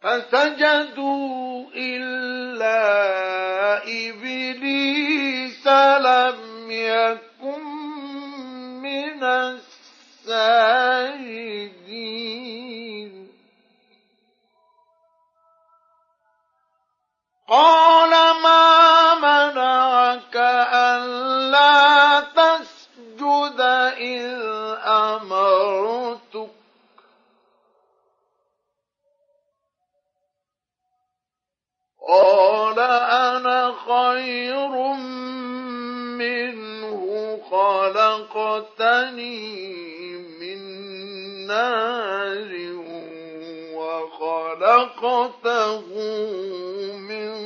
فسجدوا إلا إبليس لم يكن مسني من نار وخلقته من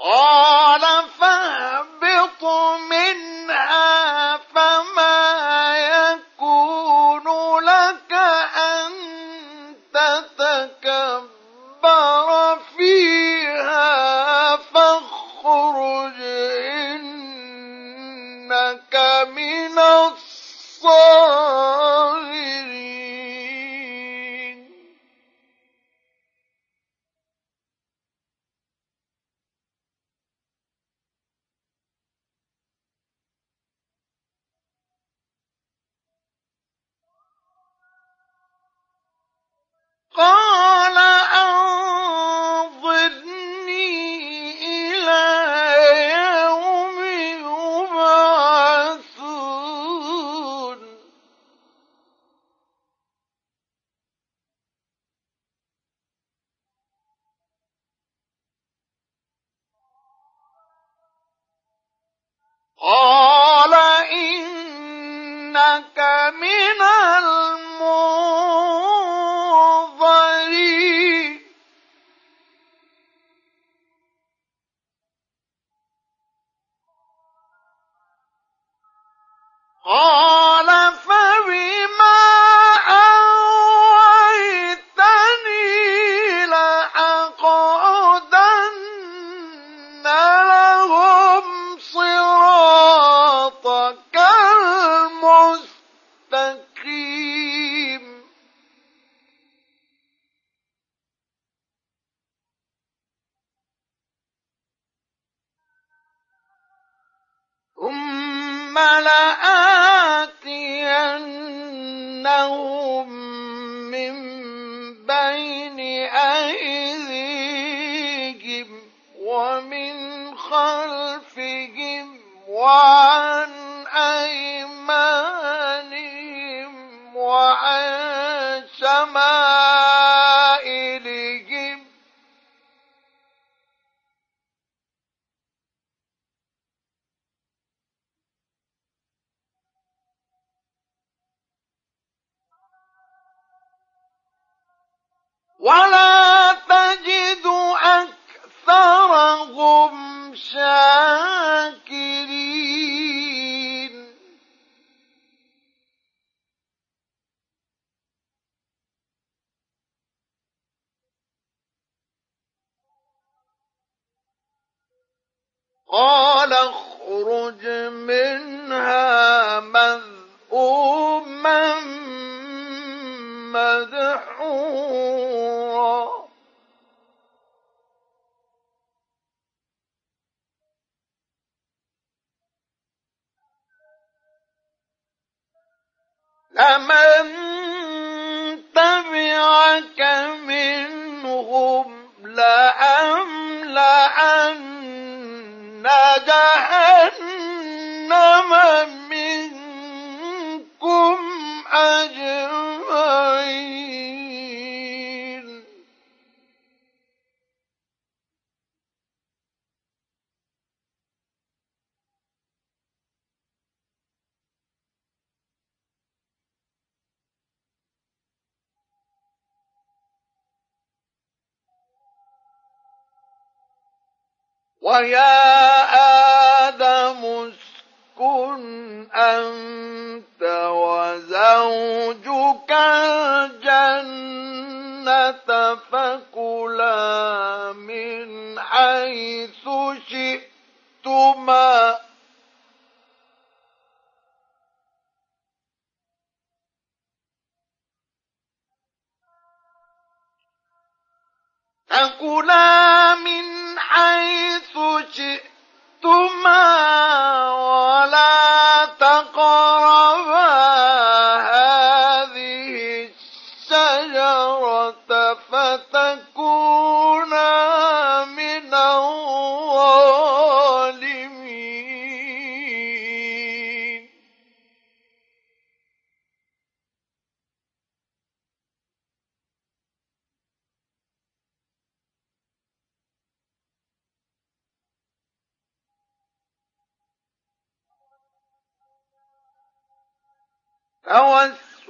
قال فاهبط منها فما يكون لك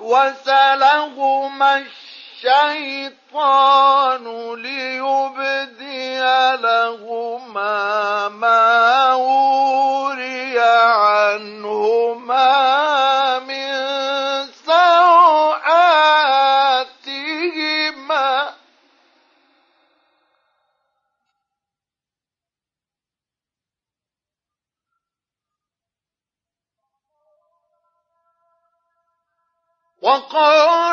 فوسوس لهما الشيطان ليبدي لهما ما وري عنهما وقال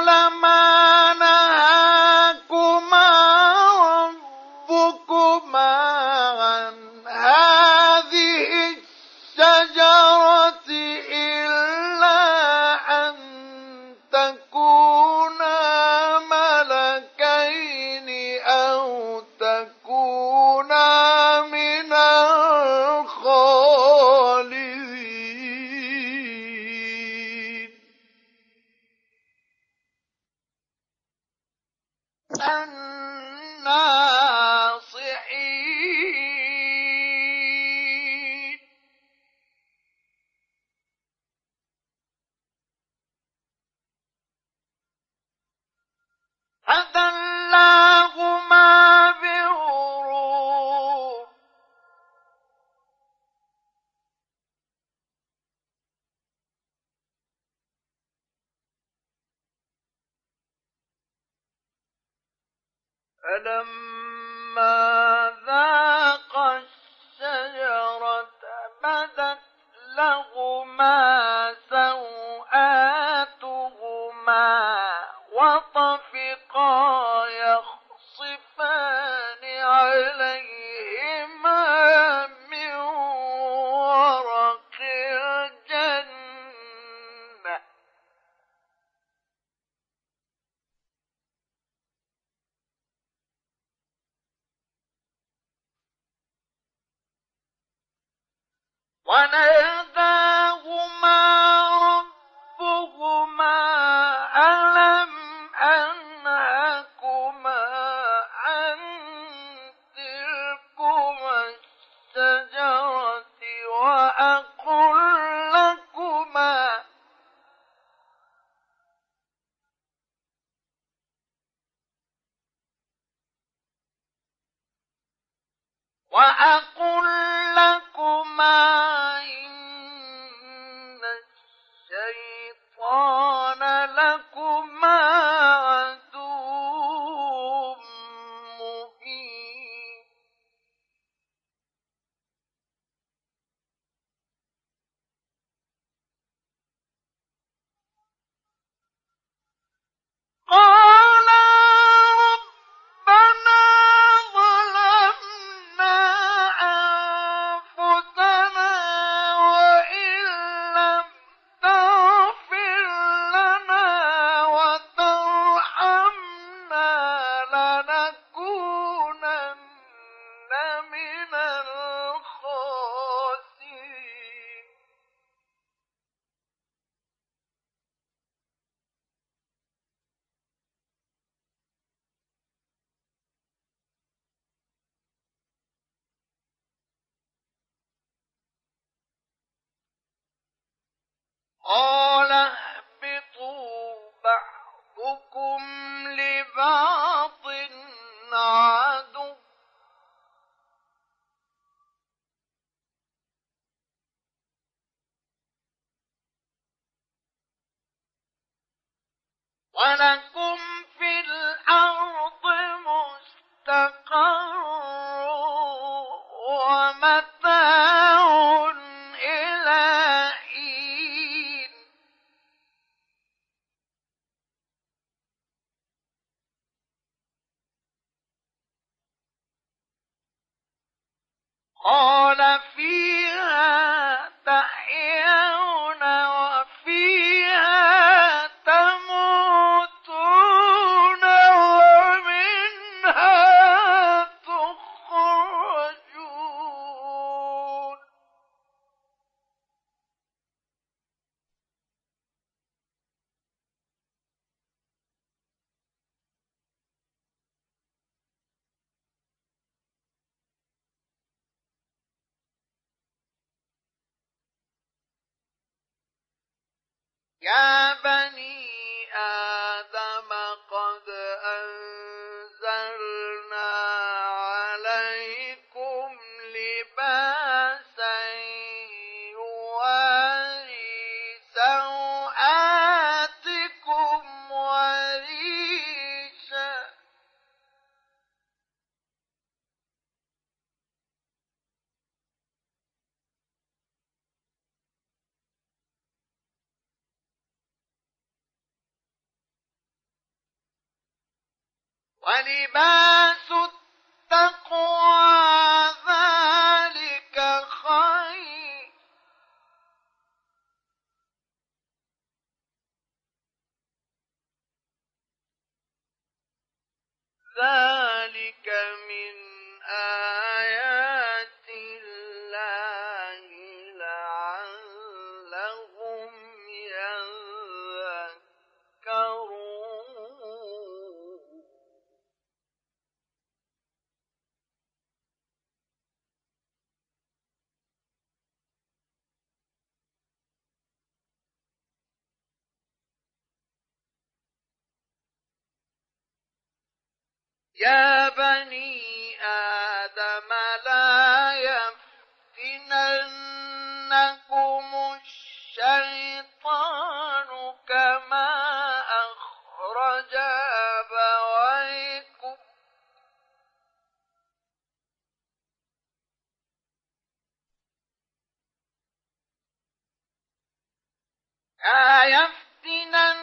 لا يفتننكم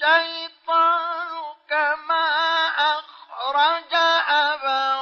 الشيطان كما أخرج أبويكم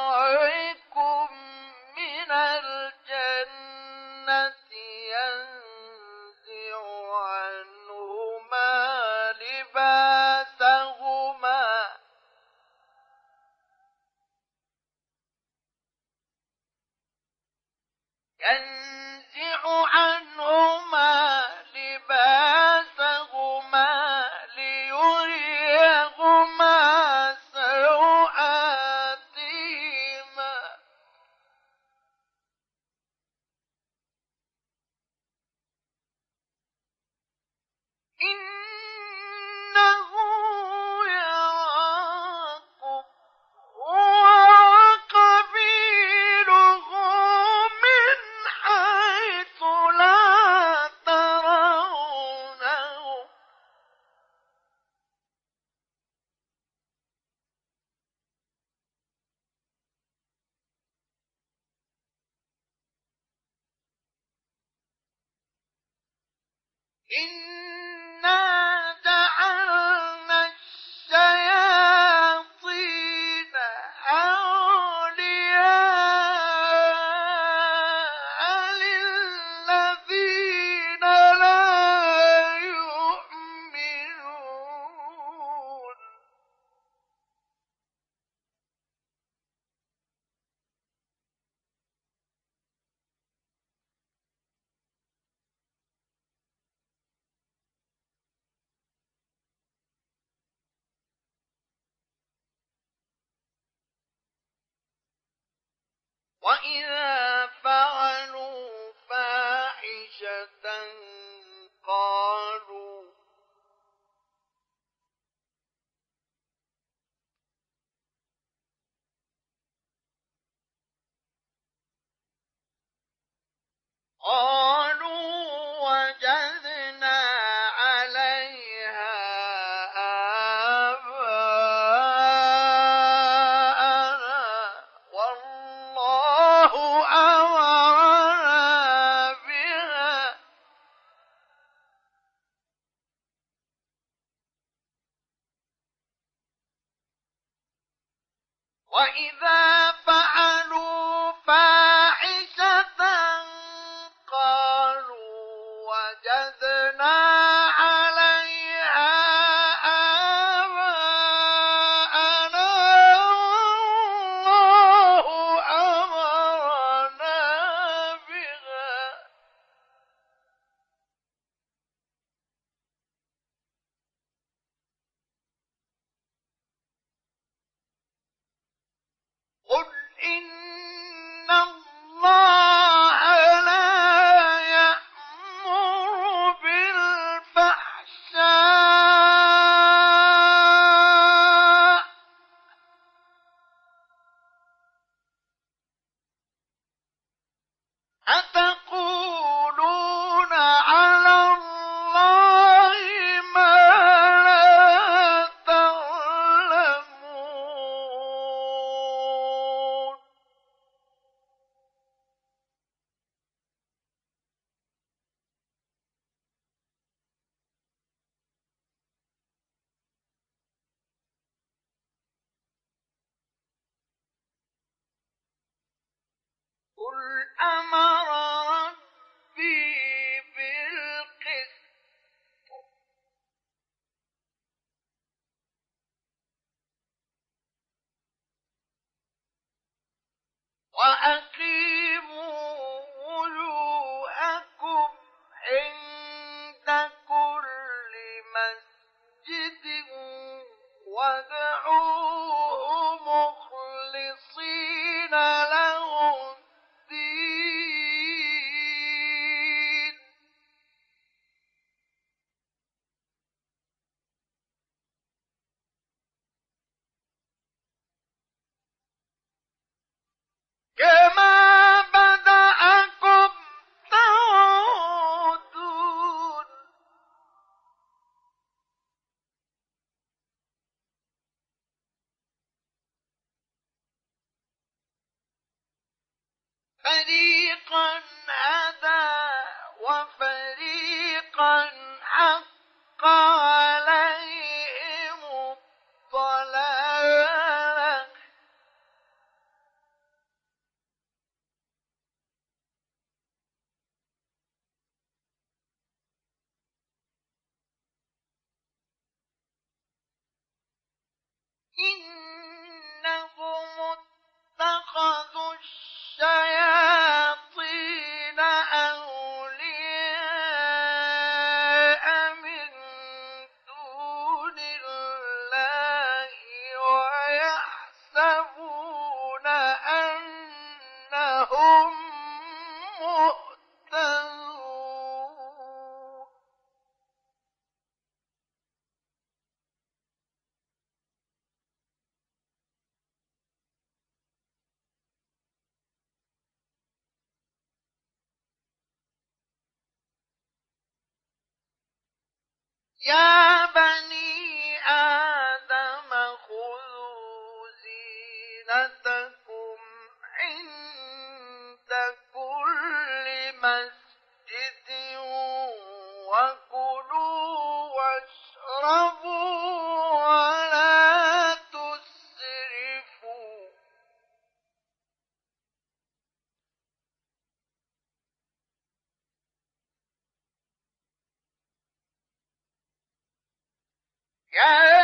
Yeah.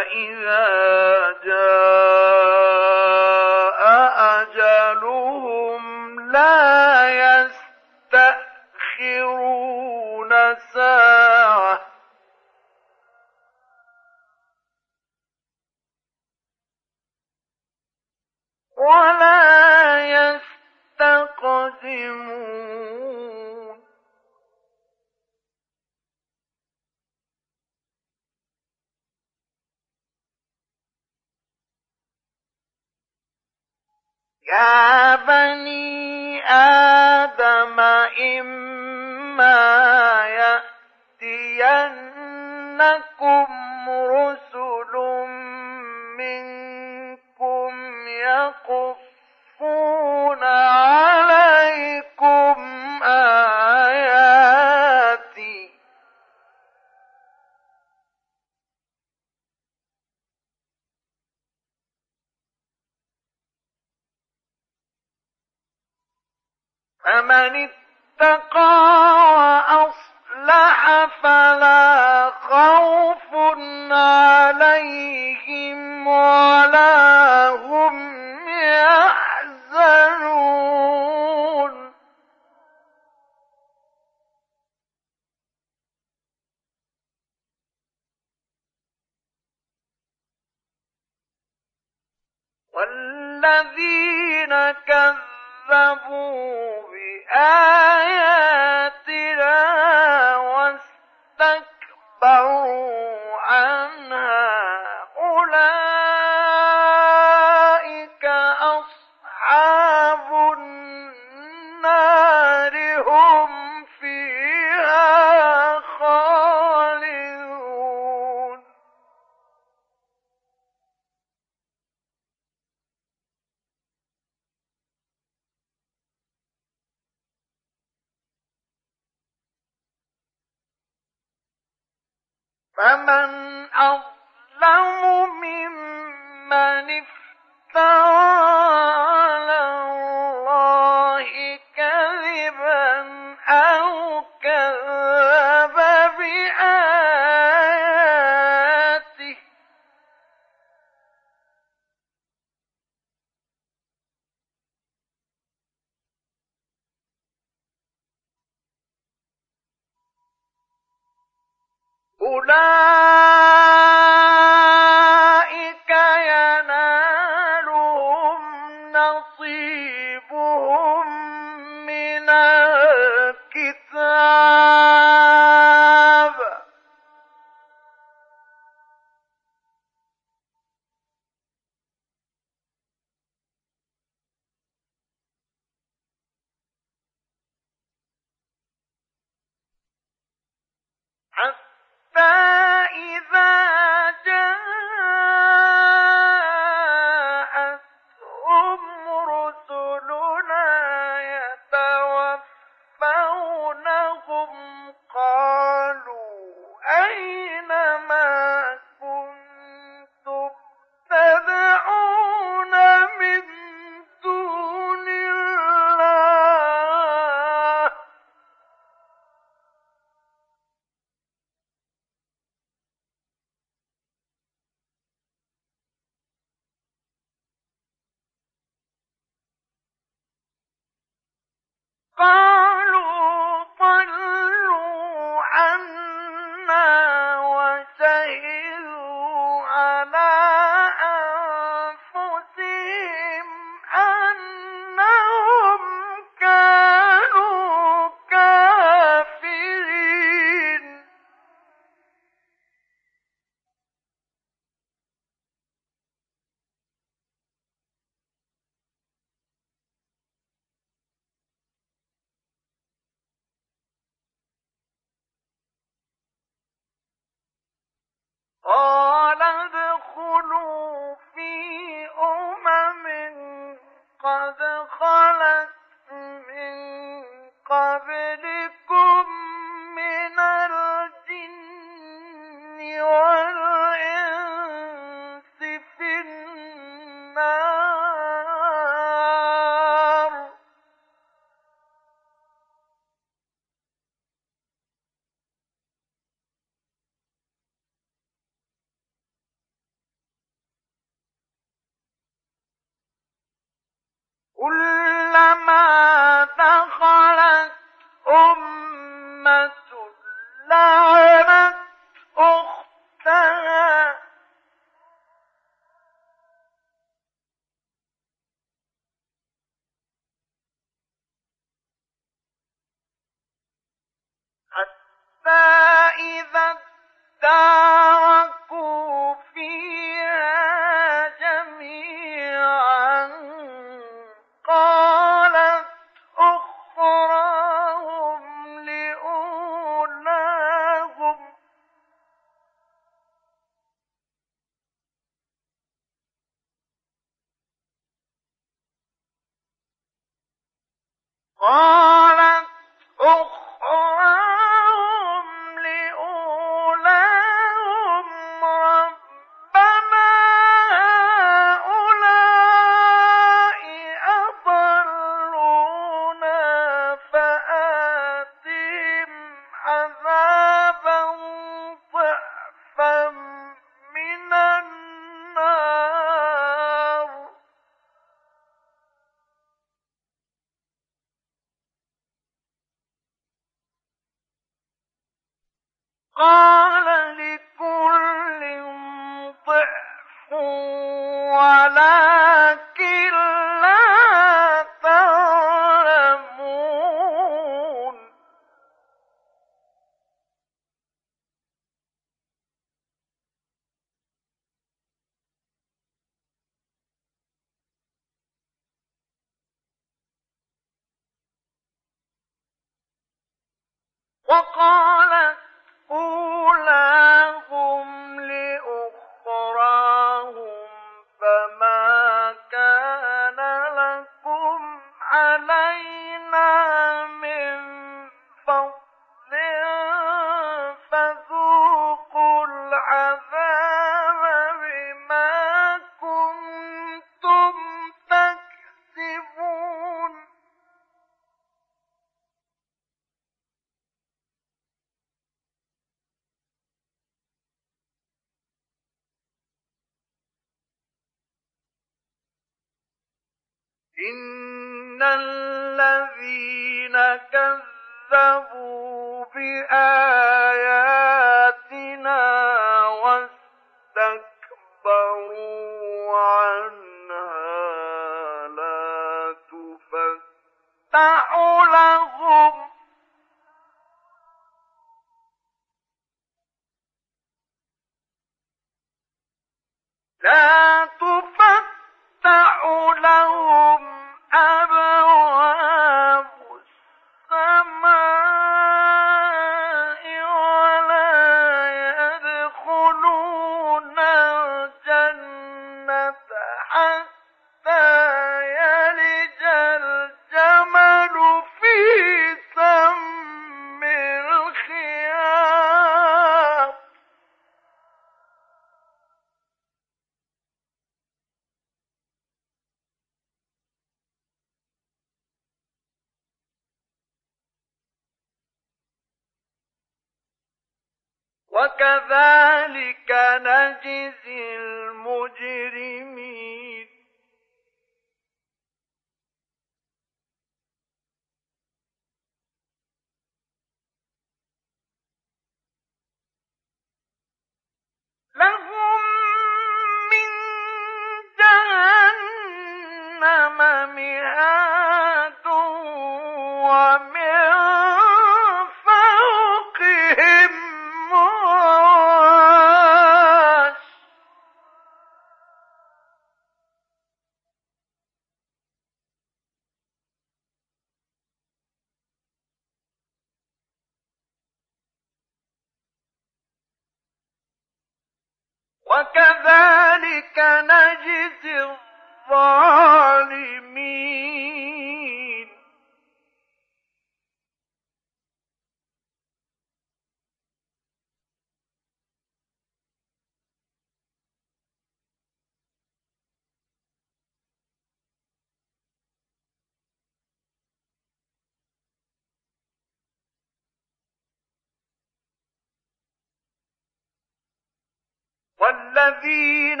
الذين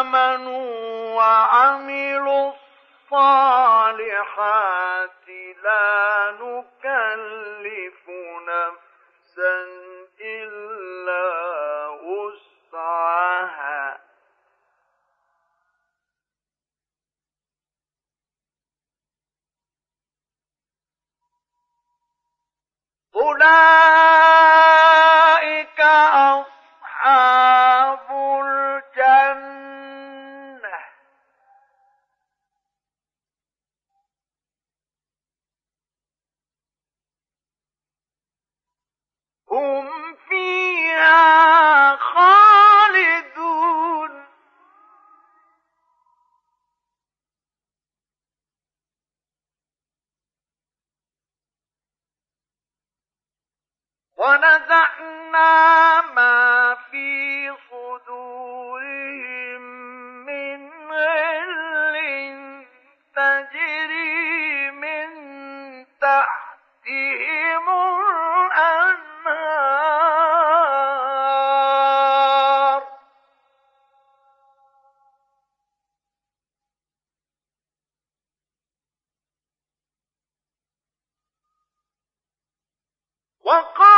آمنوا وعملوا الصالحات لا نكلف نفسا إلا وسعها. أولئك أصحاب أصحاب الجنة. هم فيها خالدون. ونزعنا ما في صدورهم من غل تجري من تحتهم الأنهار. وقال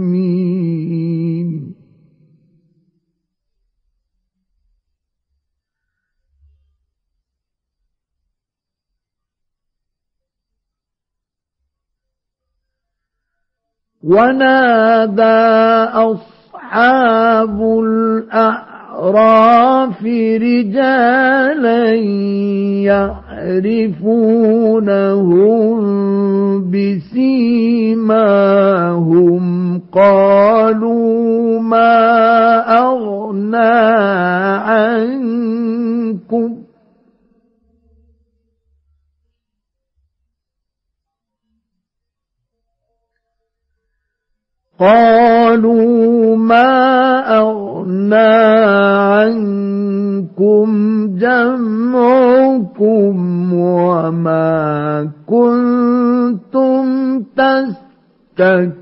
ونادى أصحاب الأعراف رجالا يعرفونهم بسيماهم. قالوا ما أغنى عنكم قالوا ما أغنى عنكم جمعكم وما كنتم تستكبرون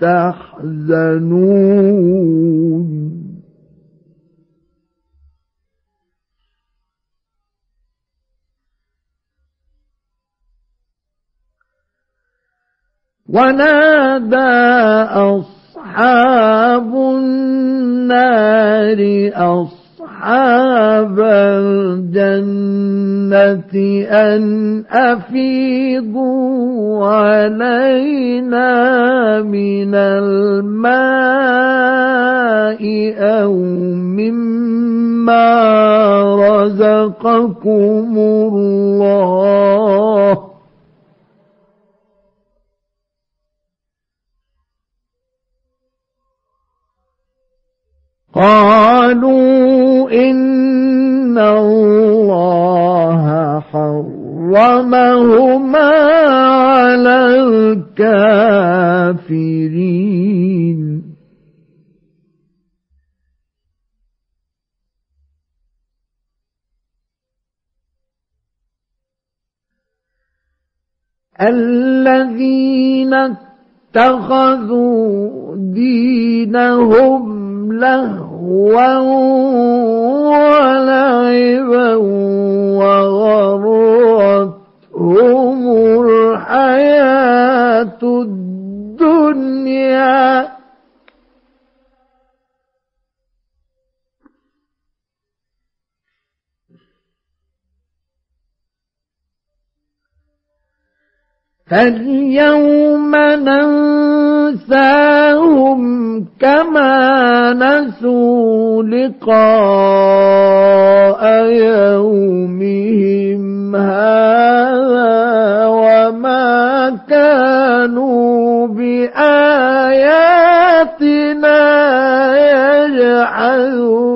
تحزنون. ونادى أصحاب النار أصحاب الجنة أن أفيضوا علينا من الماء أو مما رزقكم الله قالوا إن الله حرمهما على الكافرين. الذين اتخذوا دينهم لهوا ولعبا وغرتهم الحياة الدنيا. فاليوم ننساهم كما نسوا لقاء يومهم هذا وما كانوا بآياتنا يجحدون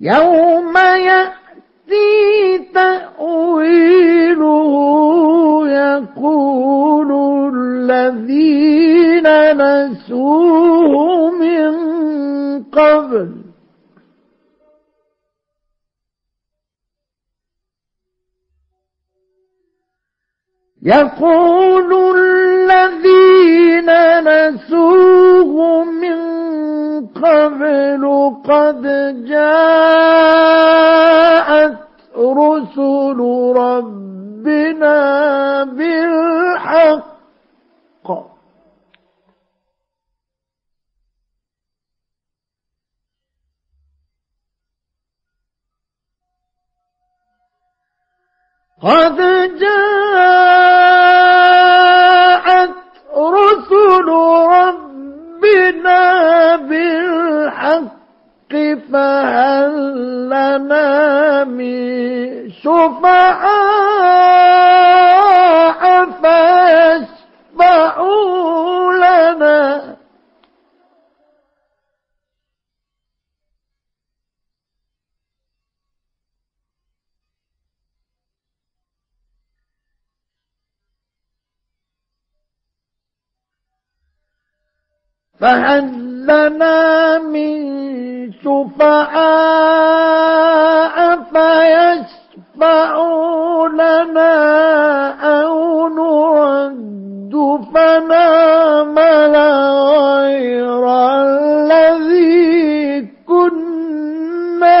يوم يأتي تأويله يقول الذين نسوه من قبل يقول الذين نسوه من قبل قد جاءت رسل ربنا بالحق قد جاءت رسل ربنا بالحق فهل لنا من شفعاء فهل لنا من شفعاء فيشفعوا لنا أو نرد فنعمل غير الذي كنا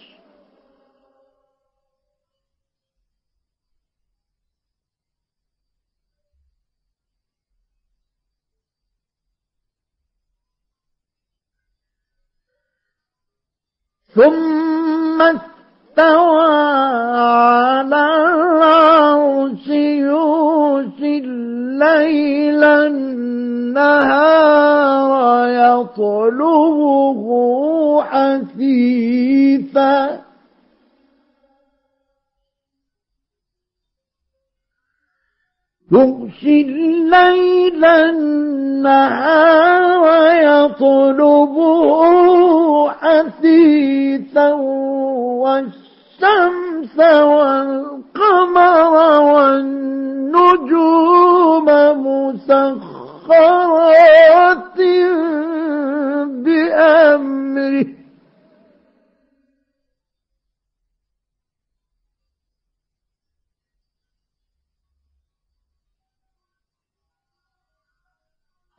ثم استوى على العرش يوشي الليل النهار يطلبه حثيثا. يغشي الليل النهار يطلبه حثيثا والشمس والقمر والنجوم مسخرات بأمره.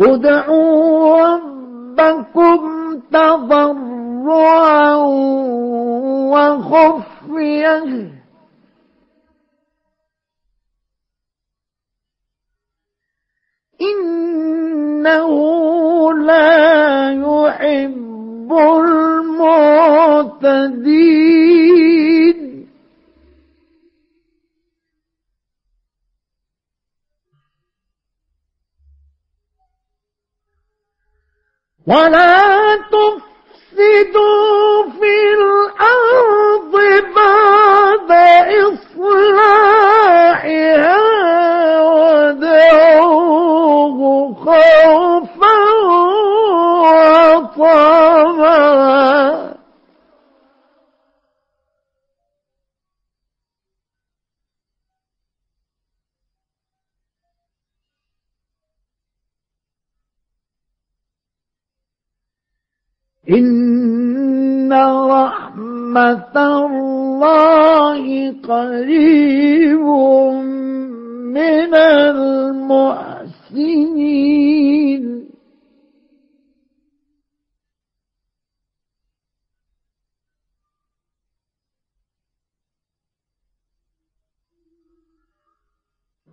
ادعوا ربكم تضرعا وخفيه إنه لا يحب المعتدين. ولا تفسدوا في الأرض بعد إصلاحها ودعوه خوفا وطمعا. إن رحمة الله قريب من المحسنين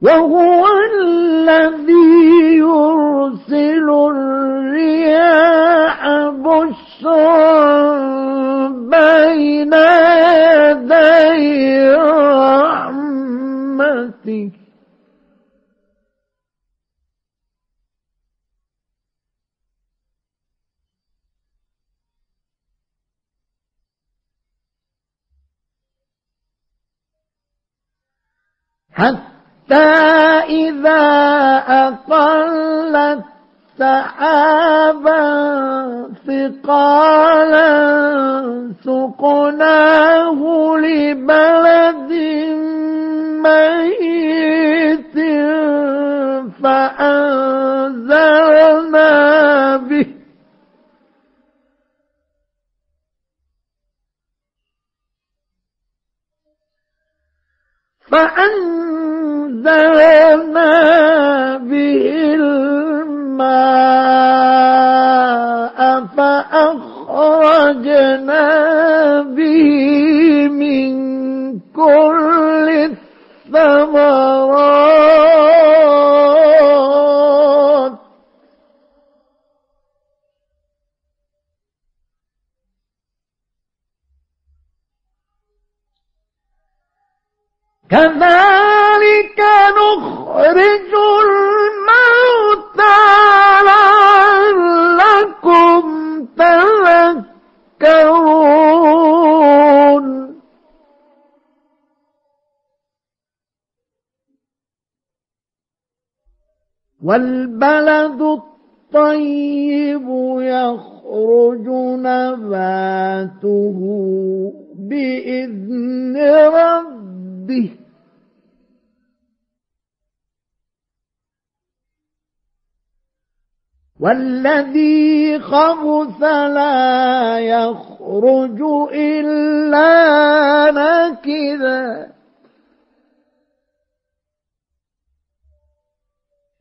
وهو الذي حتى إذا أقلت سحابا ثقالا سقناه لبلد ميت فأنزلنا به. فأنزلنا فأخرجنا به من كل والبلد الطيب يخرج نباته بإذن ربه. والذي خبث لا يخرج إلا نكدا.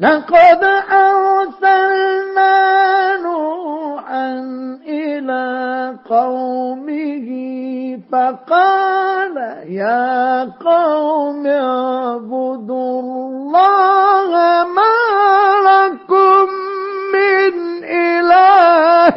لقد أرسلنا نوحا إلى قومه فقال يا قوم اعبدوا الله ما لكم من إله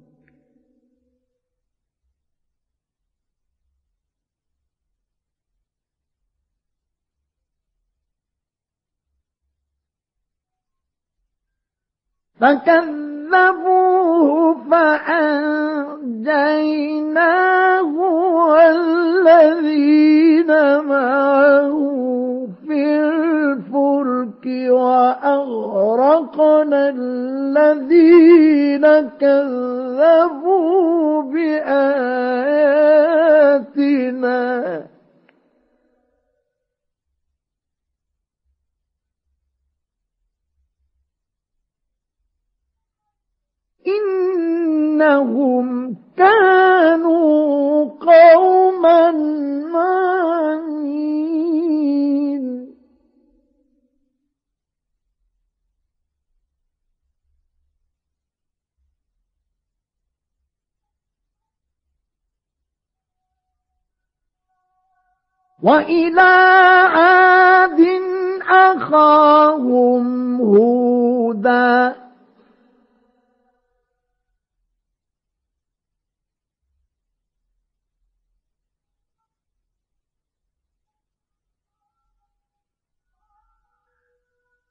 فكذبوه فأنجيناه والذين معه في الفلك وأغرقنا الذين كذبوا بآياتنا. إنهم كانوا قوما عمين وإلى عاد أخاهم هودا قال يا قوم اعبدوا الله ما لكم من إله غيره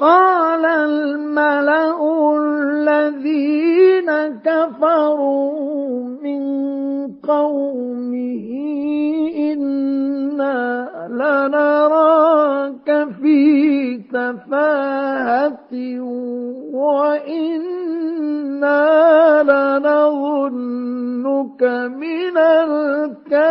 قال الملأ الذين كفروا من قومه إنا لنراك في سفاهة وإنا لنظنك من الكاذبين.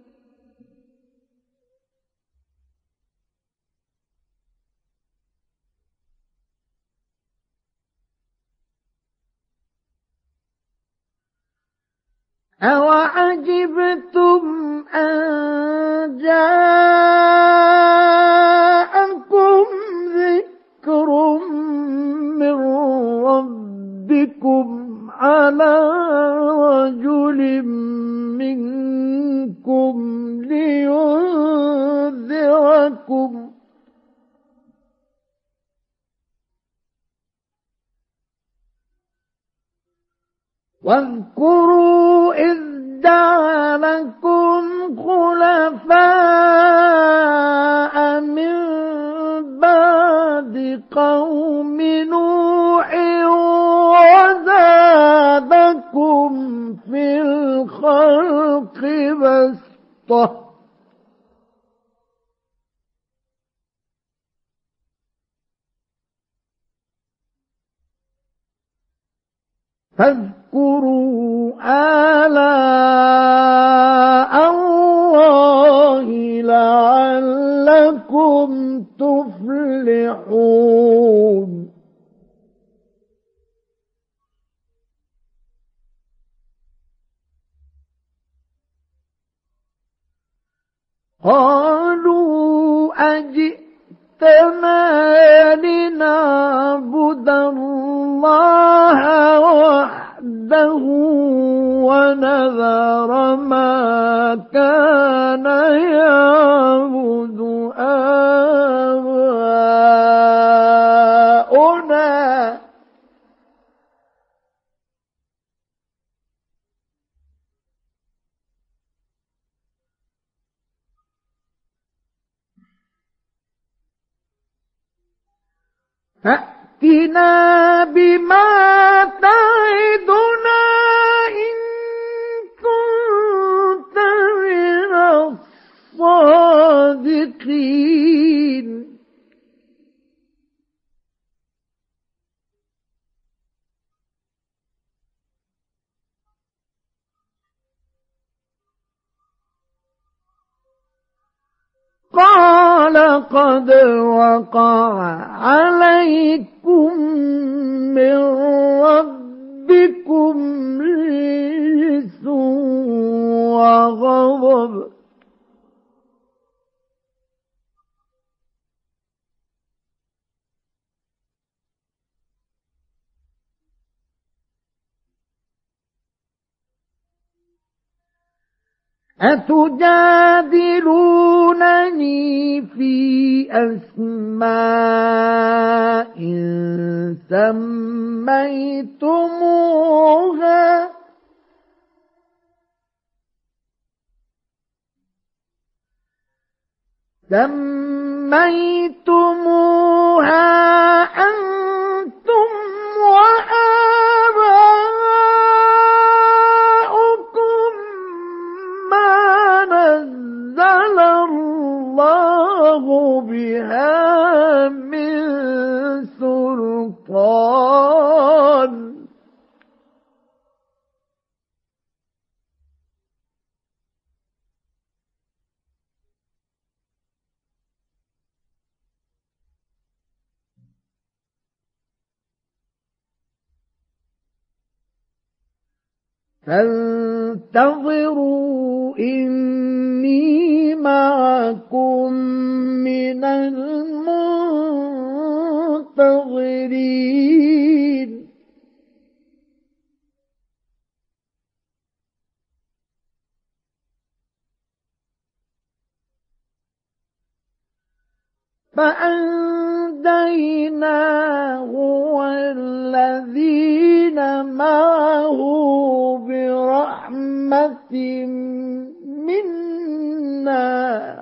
أوعجبتم أن جاءكم ذكر من ربكم على رجل منكم لينذركم واذكروا إذ جعلكم خلفاء من بعد قوم نوح وزادكم في الخلق بسطة. فاذكروا آلاء الله لعلكم تفلحون. قالوا أجئتنا لنعبد الله وحده ونذر ما كان يعبد آباؤنا فأتنا بما تعدنا إن كنت من الصادقين. قال قد وقع عليكم من ربكم رجس وغضب. أتجادلونني في أسماء سميتموها؟ سميتموها أنتم بها من سلطان فانتظروا إني معكم من المنتظرين. فأنجيناه والذين معه برحمة منا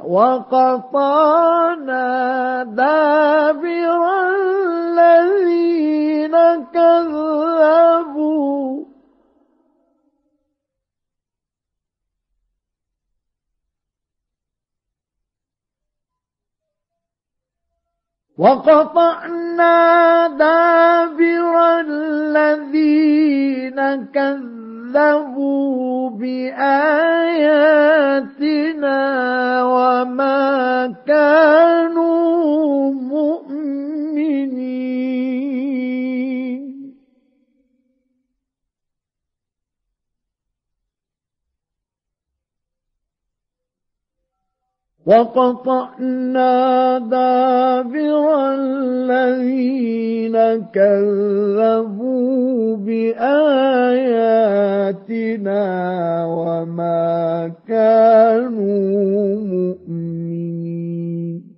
وقطعنا دابر الذين كذبوا. وقطعنا دابر الذين كذبوا بآياتنا وما كانوا مؤمنين وقطعنا دابر الذين كذبوا بآياتنا وما كانوا مؤمنين.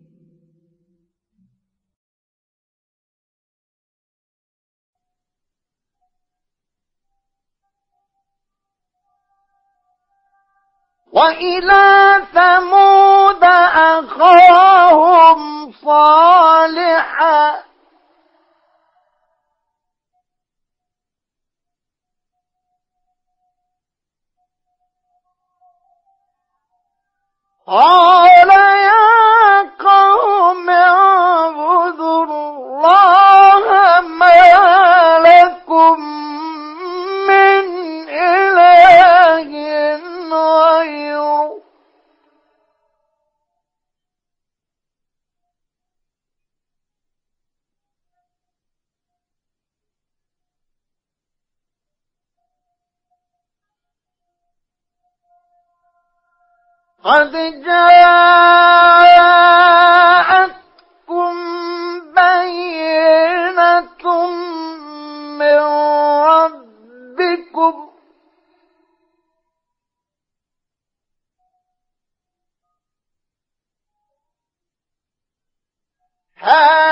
وإلى ثمود أخاهم صالحا. قال يا قوم اعبدوا الله ما لكم قد جاءتكم بينة من ربكم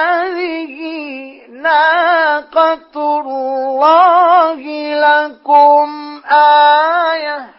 هذه ناقة الله لكم آية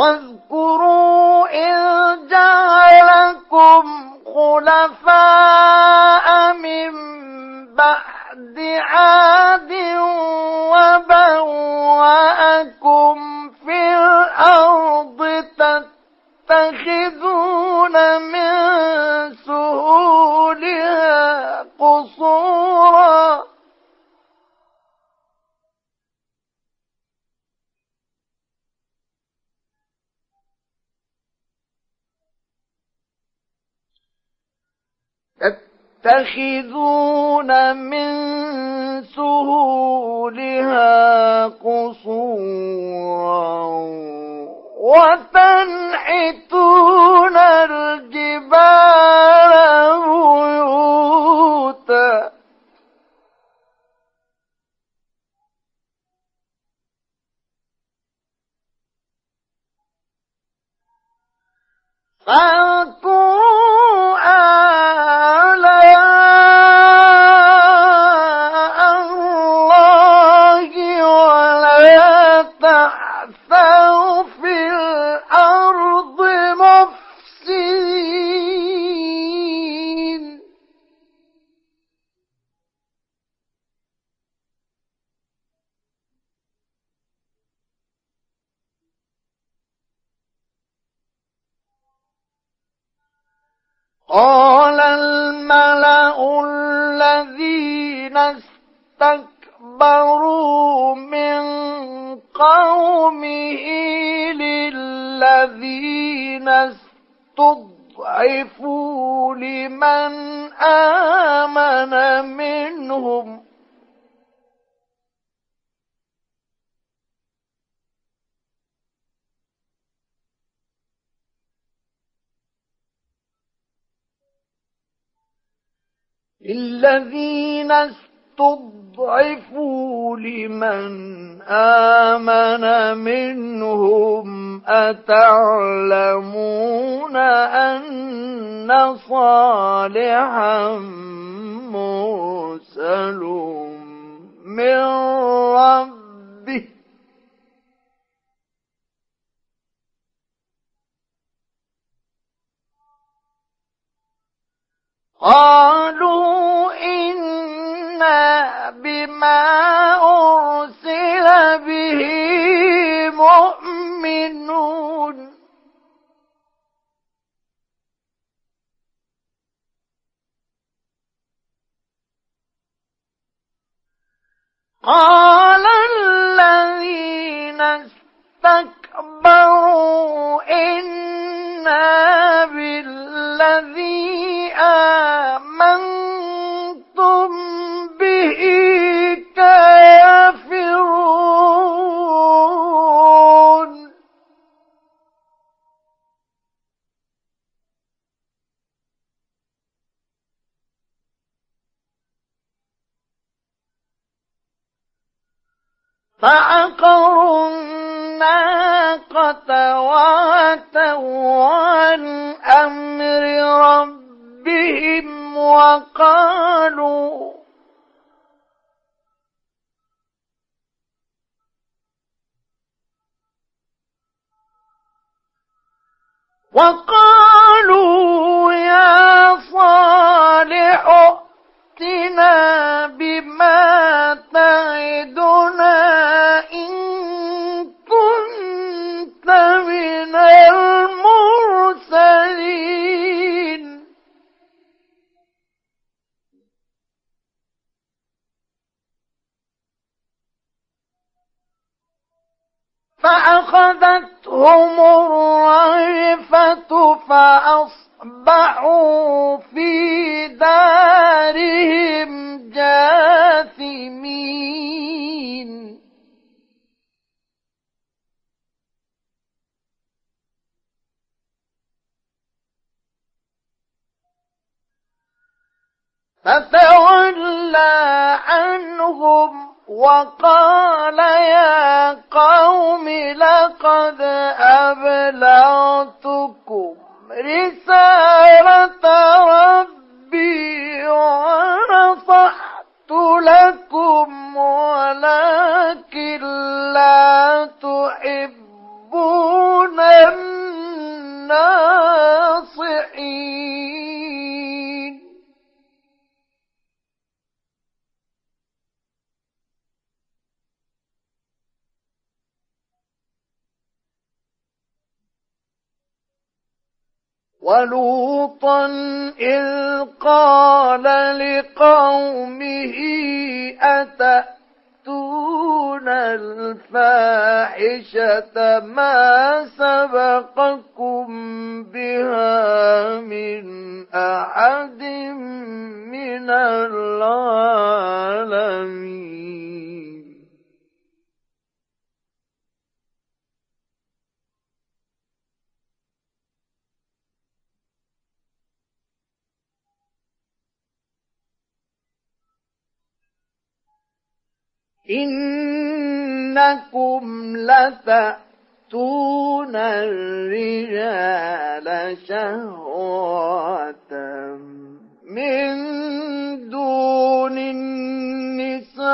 واذكروا إذ جعلكم خلفاء من بعد عاد وبوأكم في الأرض تتخذون تتخذون من سهولها قصورا وتنحتون الجبال بيوتا. فاذكروا استضعفوا لمن آمن منهم أتعلمون أن صالحا مرسل من ربه. قالوا إنا بما أرسل به مؤمنون قال وقالوا فتولى عنهم وقال يا قوم لقد أبلغتكم رسالة ربي ونصحت لكم قال لقومه أتأتون الفاحشة ما سبقكم بها من أحد من العالمين إنكم لتأتون الرجال شهوة من دون النساء.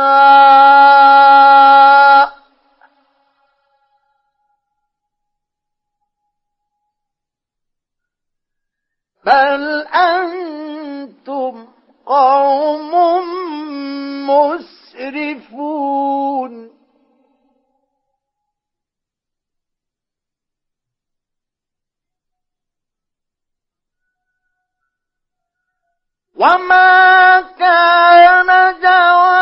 بل أنتم قوم مسرفون وما كان جواب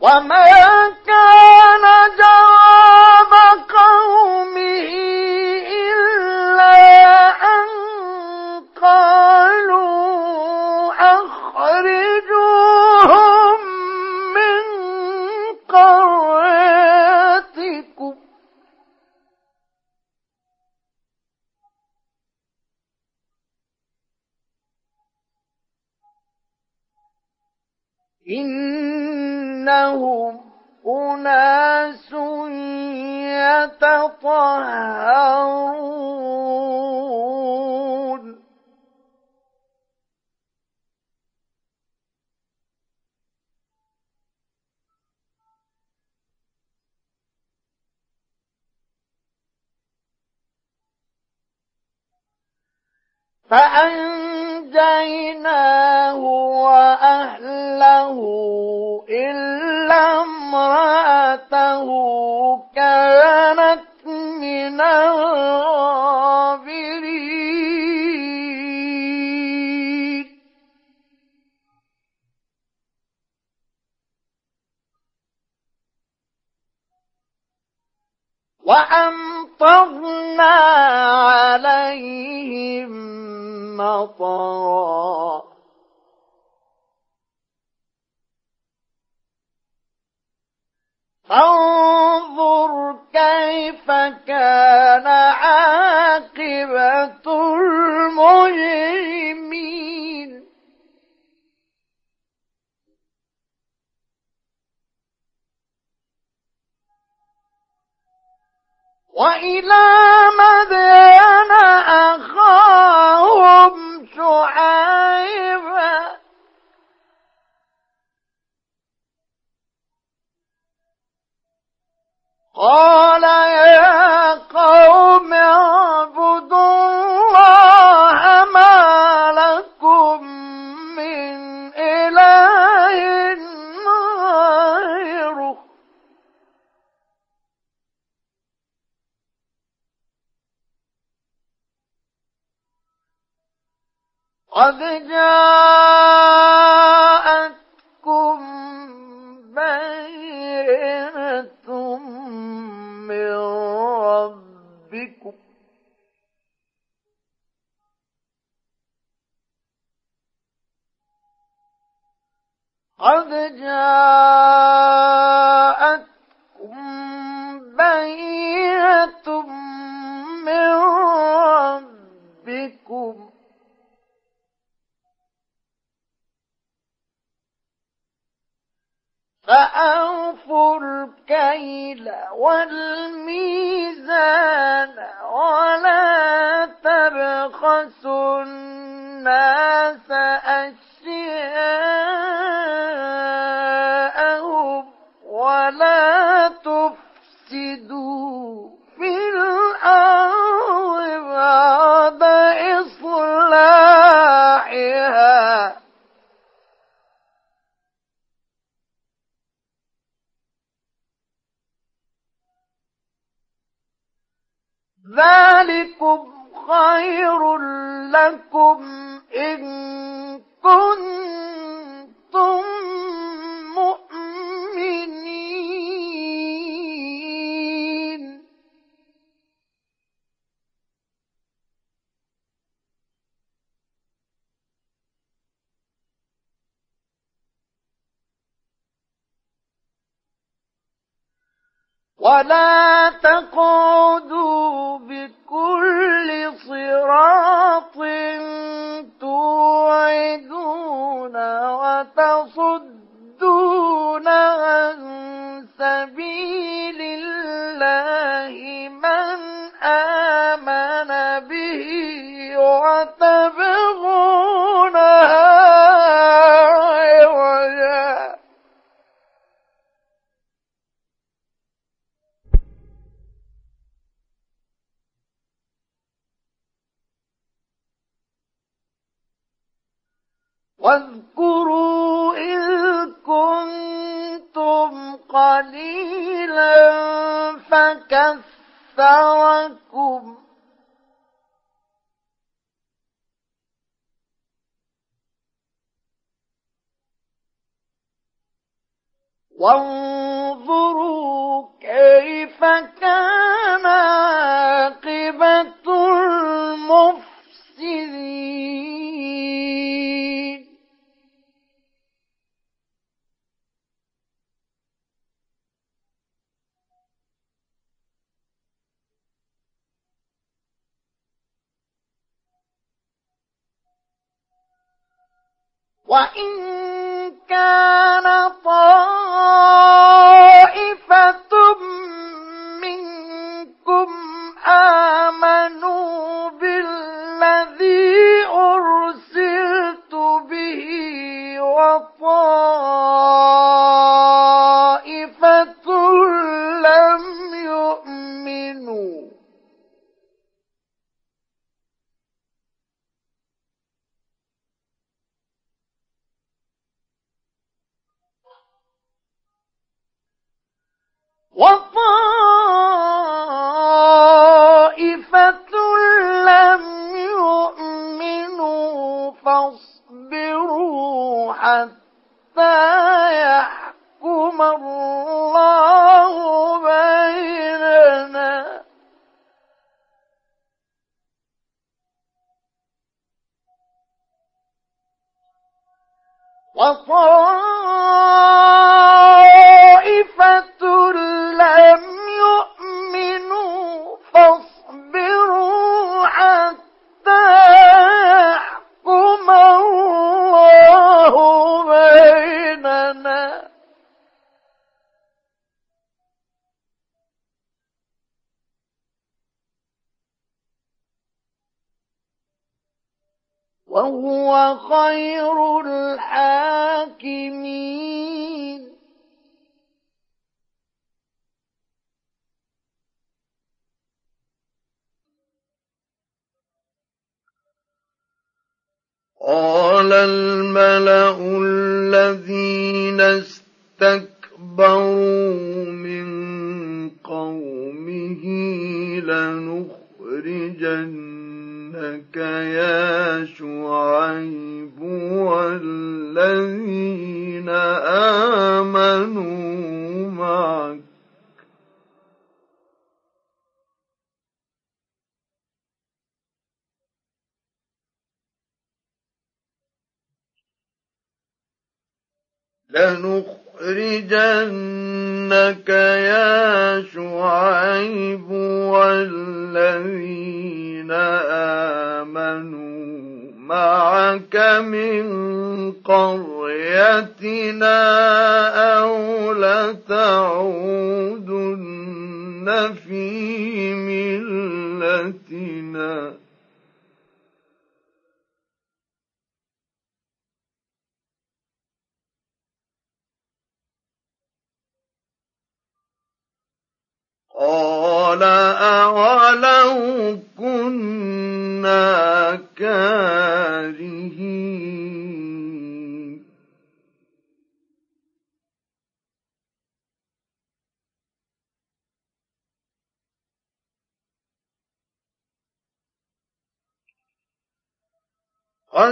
وما كان جعل قال يا قوم اعبدوا الله ما لكم من إله غيره. قد جاء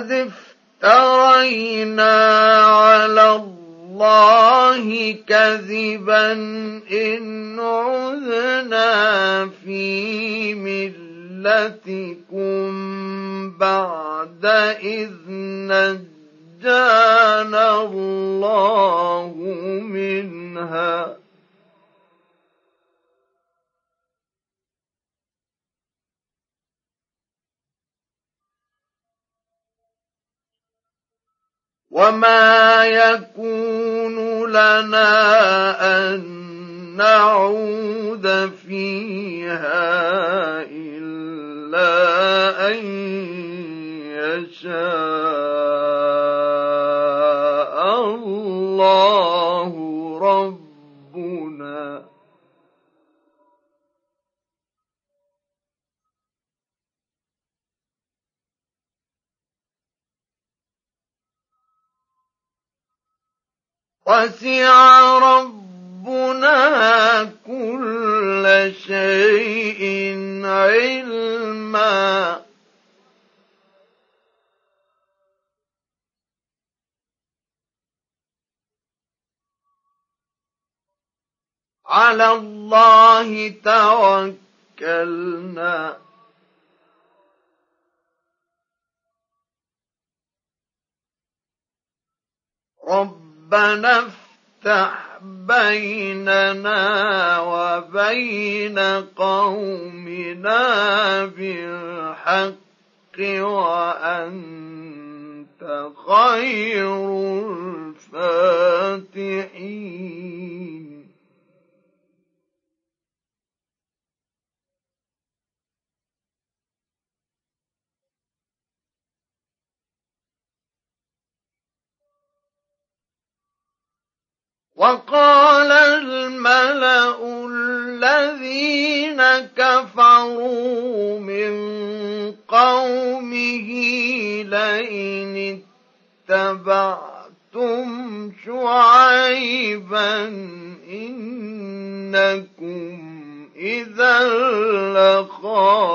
قد افترينا على الله كذبا إن عذنا في ملتكم بعد إذ نجانا الله منها. وما يكون لنا أن نعود فيها إلا أن يشاء وسع ربنا كل شيء علما. على الله توكلنا. ربنا افتح بيننا وبين قومنا بالحق وأنت خير الفاتحين. وقال الملأ الذين كفروا من قومه لئن اتبعتم شعيبا إنكم إذا لخاسرون.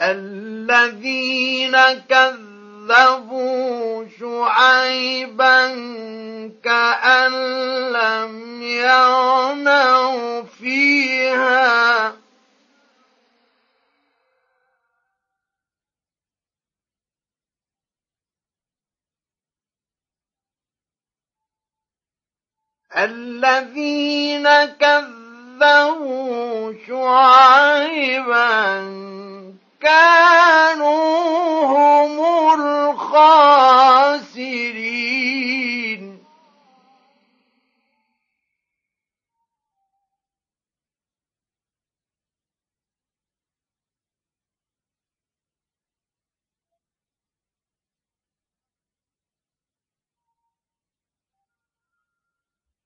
الذين كذبوا شعيبا كأن لم يغنوا فيها. الذين كذبوا شعيبا كانوا هم الخاسرين.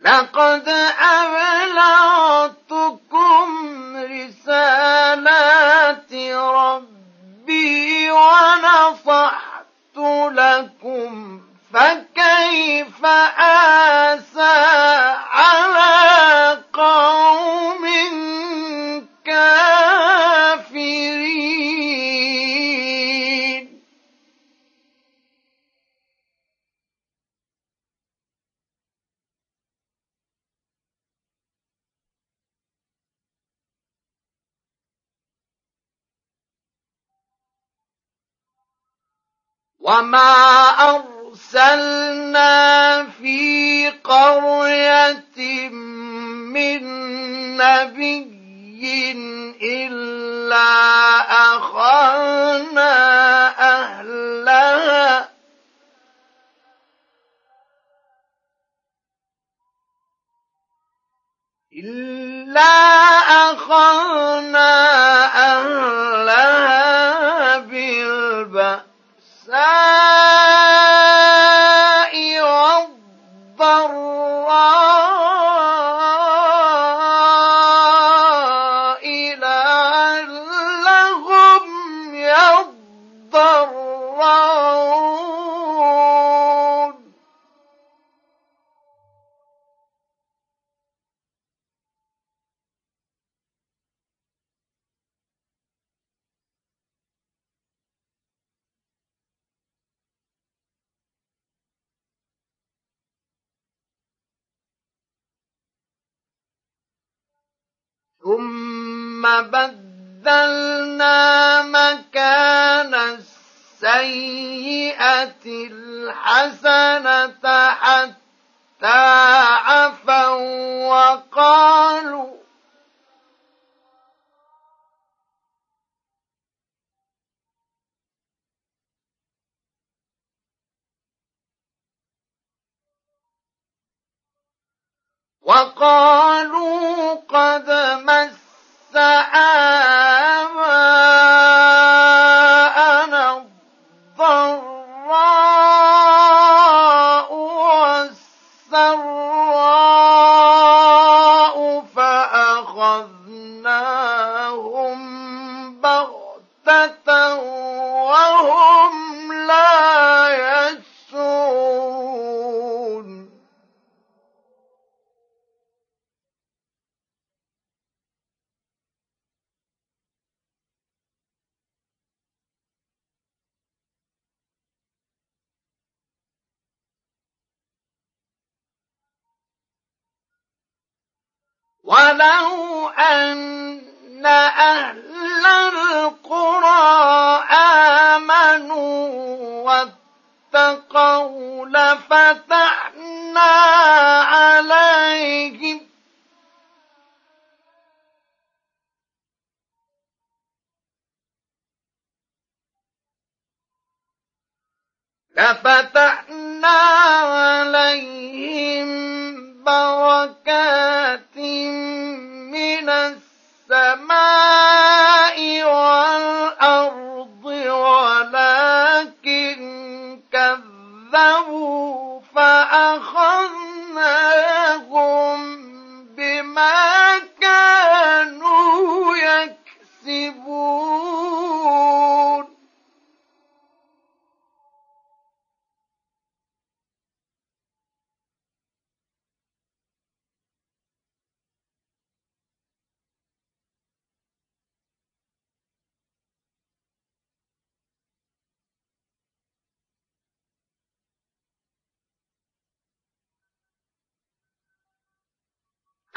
لقد أبلغتكم رسالات ربي ونصحت لكم فكيف آسى على قوم وما أرسلنا في قرية من نبي إلا أخذنا أهلها إلا أخذنا أهلها ثم بدلنا مكان السيئة الحسنة حتى عفوا وقالوا وقالوا قد مس آباءنا الضراء. لفتحنا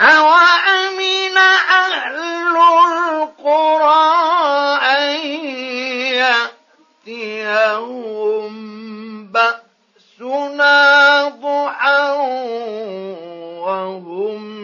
أوأمن أهل القرى أن يأتيهم بأسنا ضحى وهم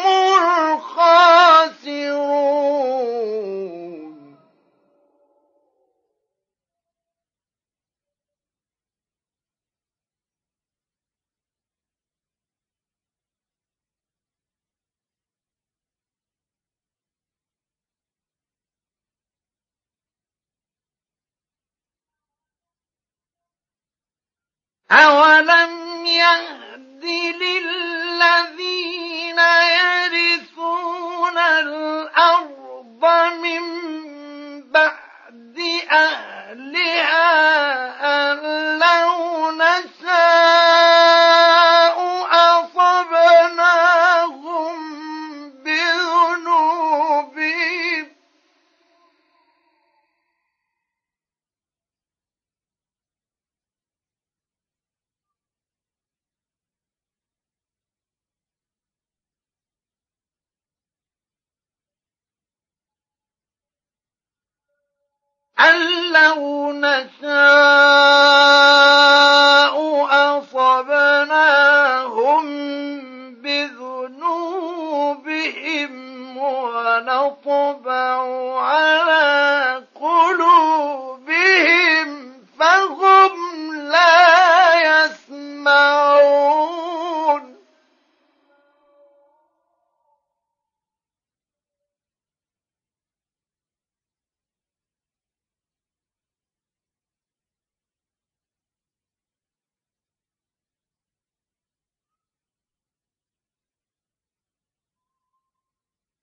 أولم يهد للذين يرثون الأرض من بعد أهلها أن لو نشاء أن لو نشاء أصبناهم بذنوبهم ونطبع على قلوبهم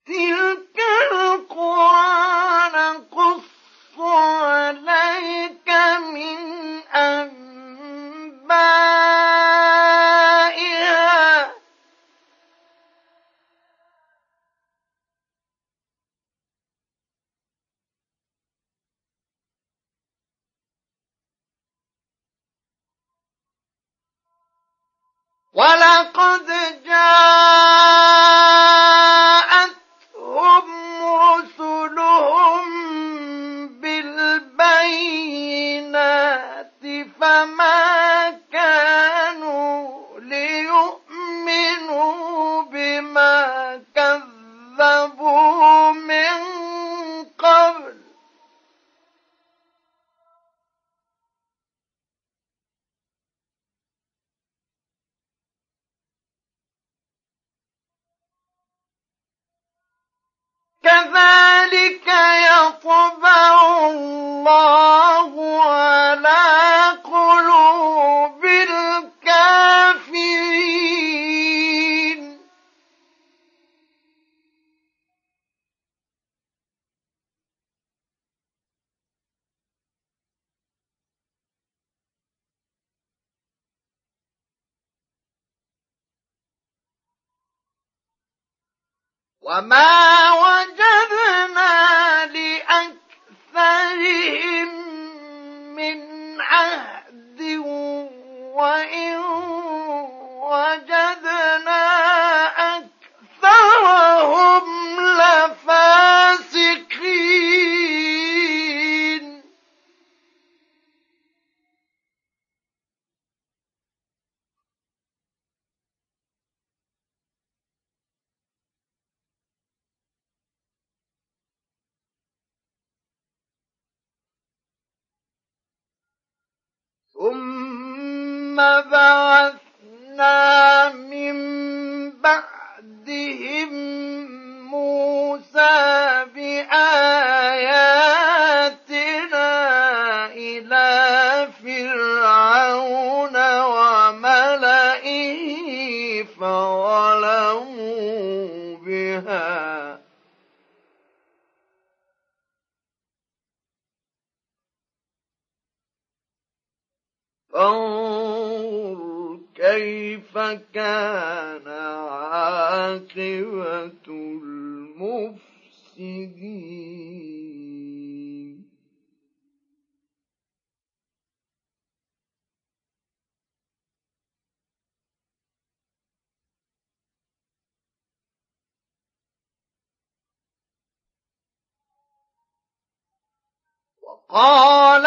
تلك عليك من أنبائها ولقد جاء كذلك يطبع الله على قلوب وما وجدنا قال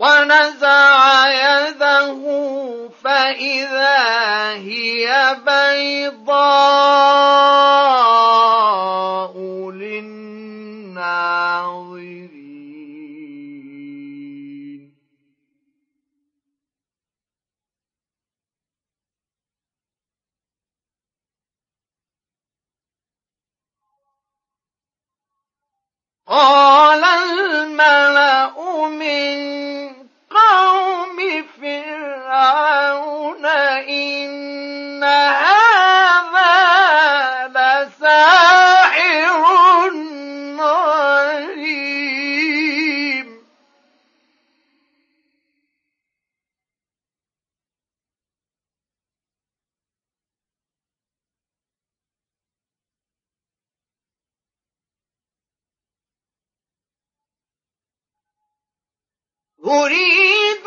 ونزع يده فإذا هي بيضاء للناظرين. قال الملأ يريد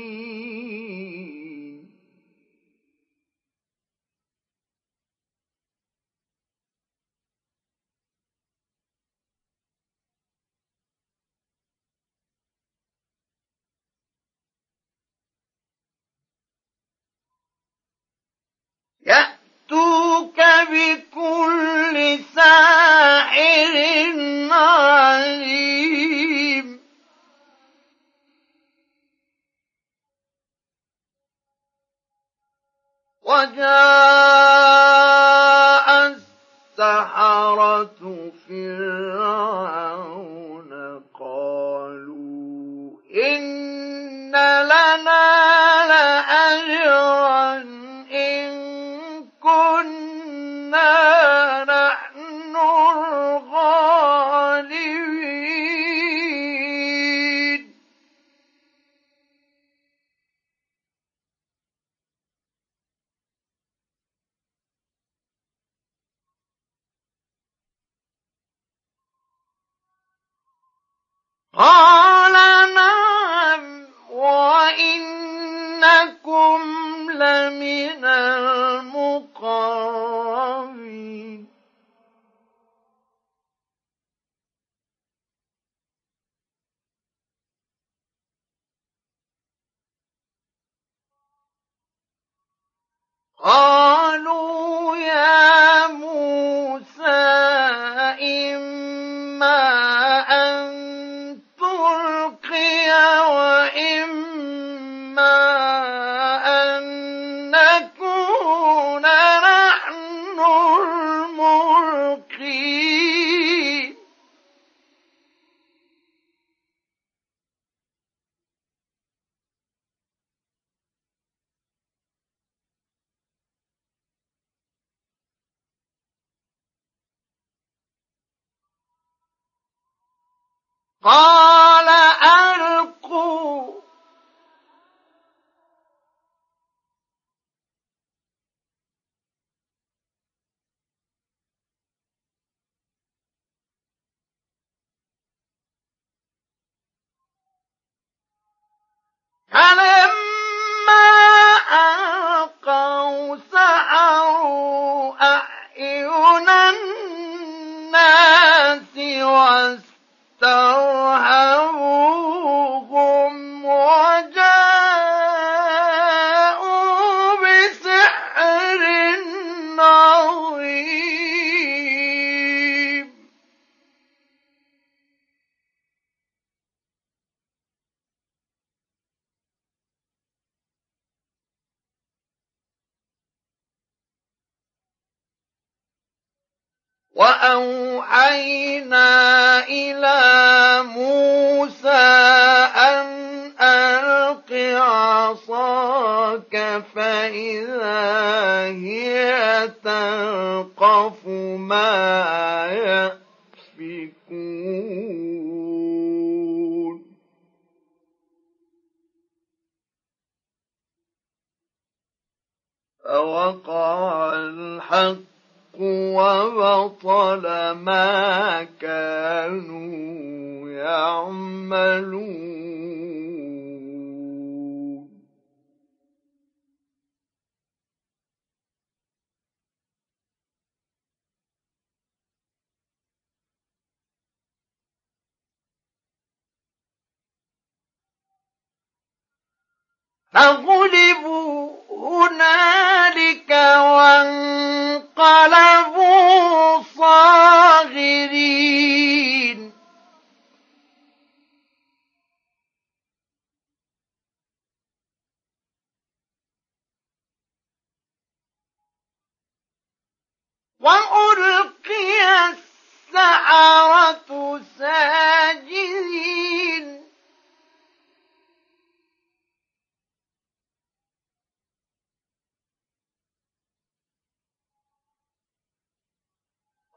يأتوك بكل ساحر عليم. وجاء السحرة فرعون قالوا إن لنا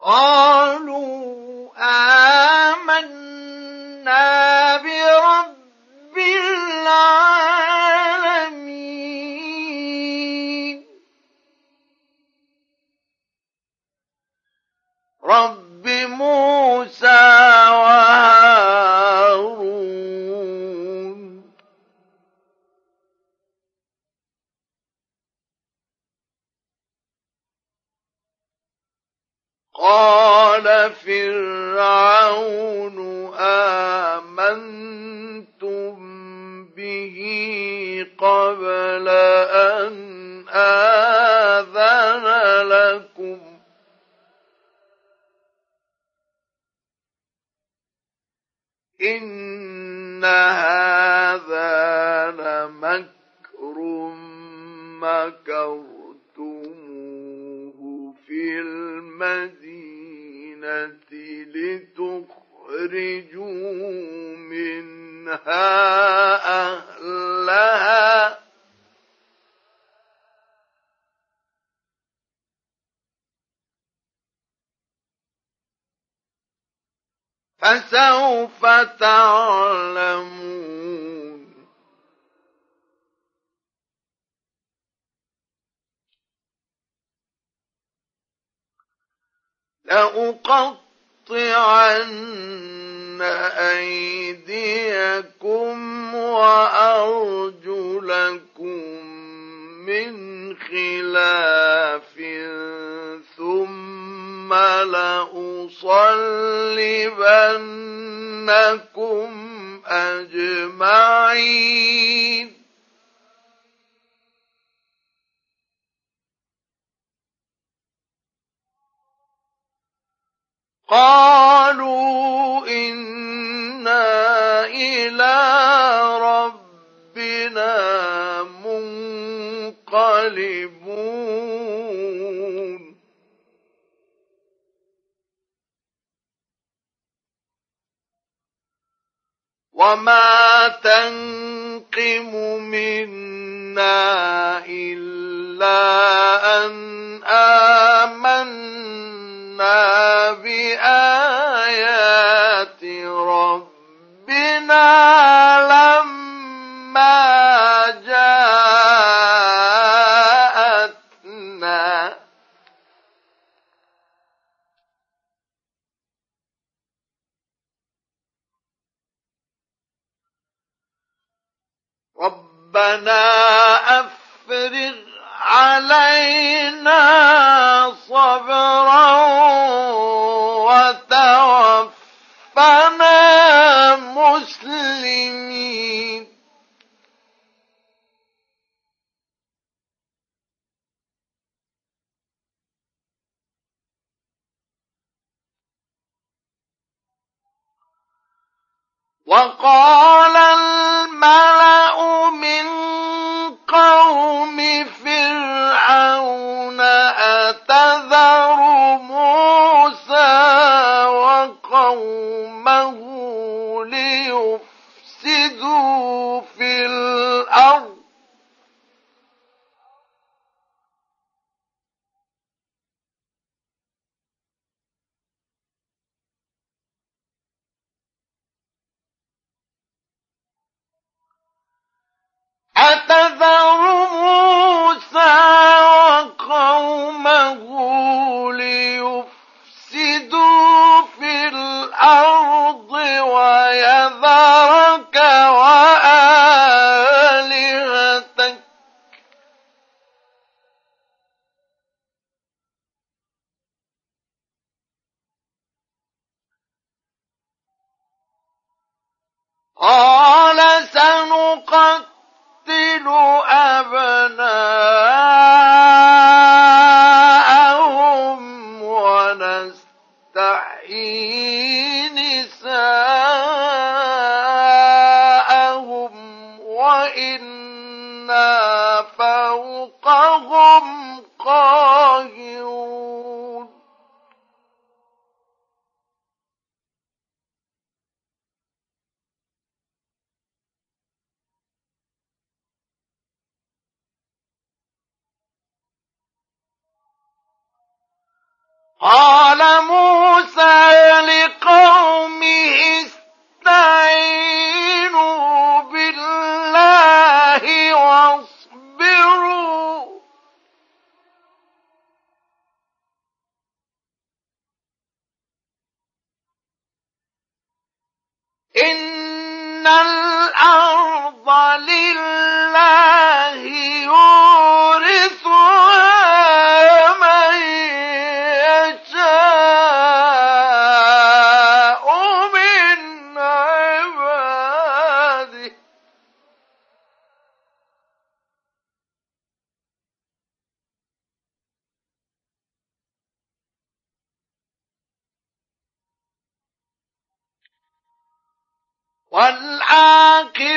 قالوا تعلمون لأقطعن أيديكم وأرجلكم من خلاف ثم لأصلبنكم أجمعين. قالوا إنا إلى ربنا ينقلبون. وما تنقم منا إلا أن آمنا بآيات ربنا لما ربنا أفرغ علينا صبرا وتوفنا مسلمين. وقال ويذرك وآلهتك. قال سنقتل قال موسى لقومه استعينوا بالله واصبروا. إن الأرض لله يورثها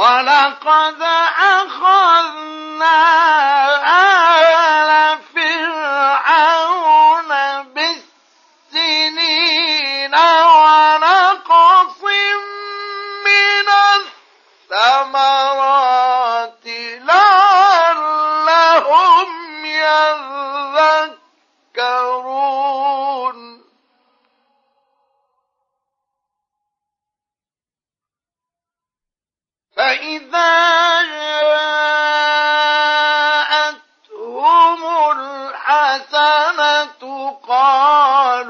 ولقد أخذنا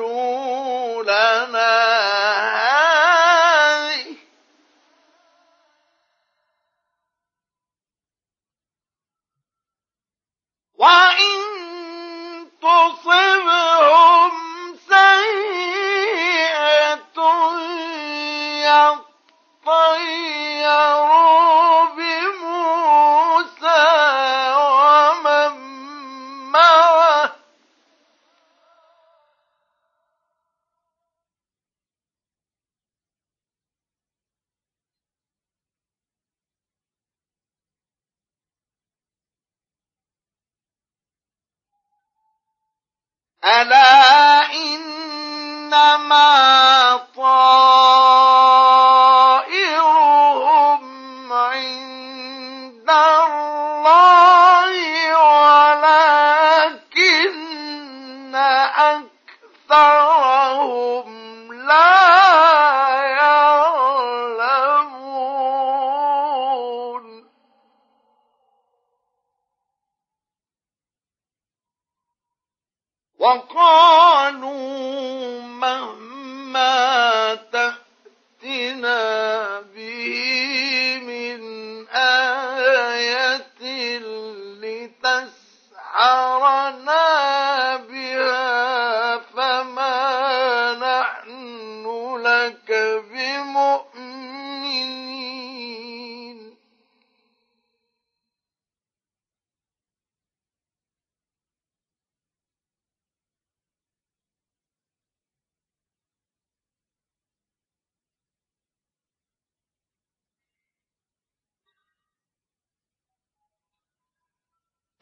قالوا ألا إنما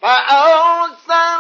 فأرسلنا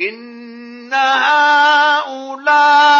إن هؤلاء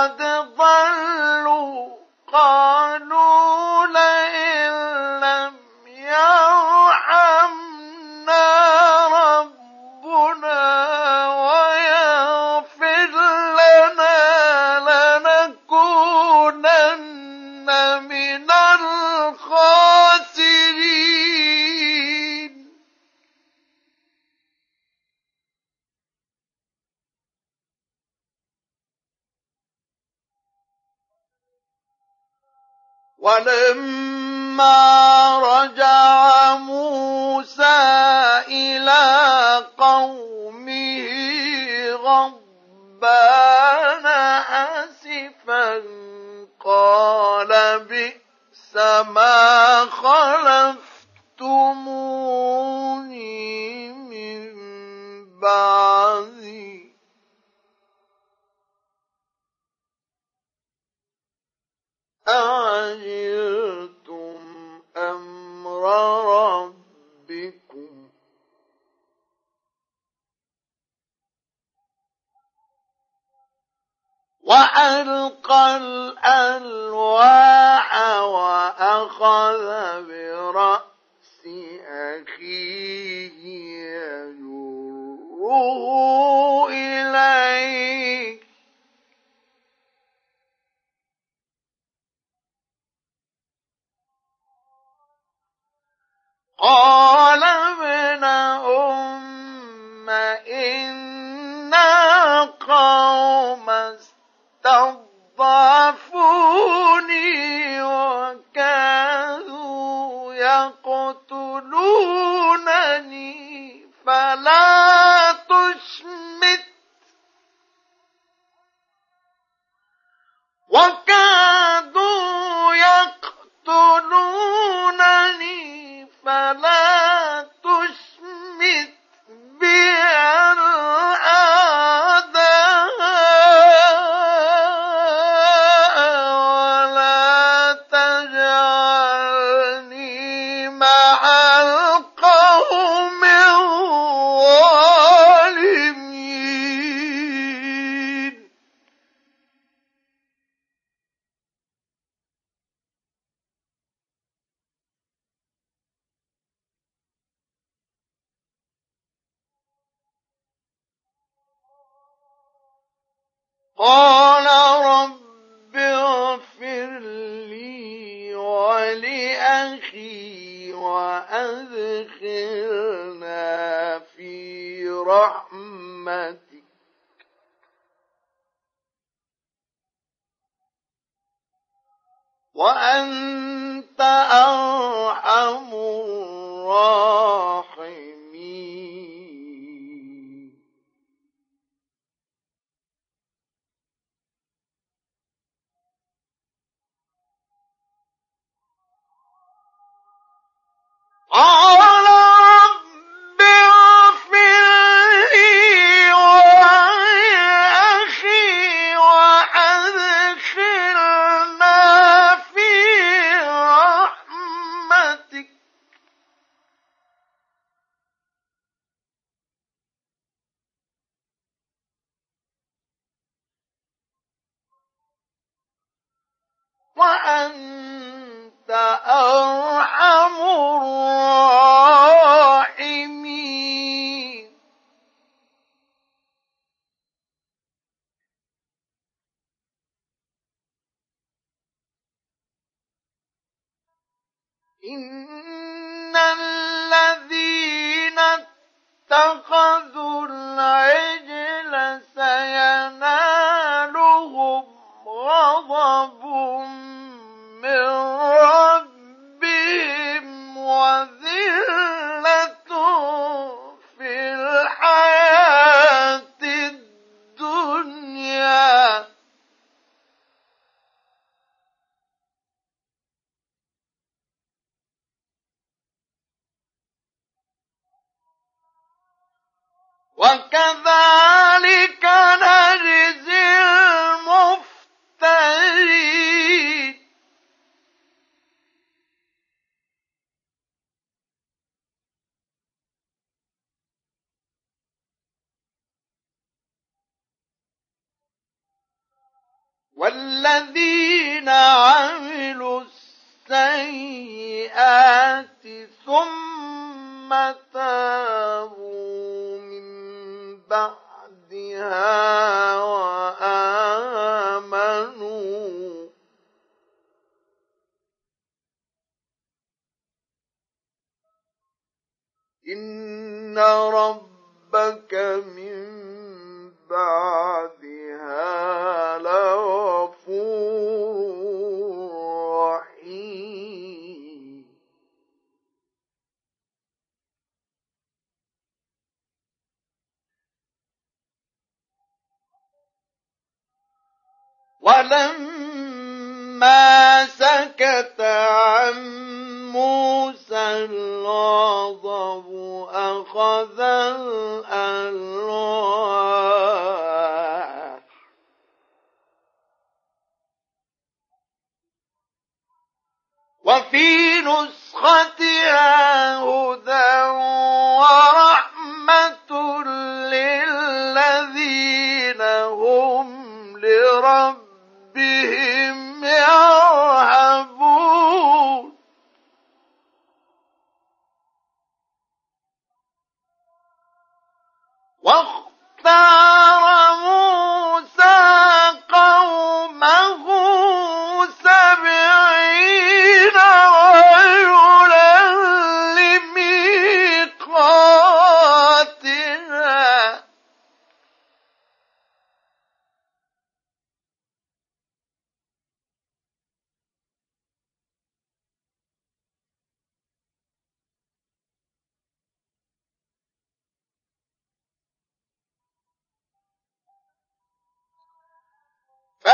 قد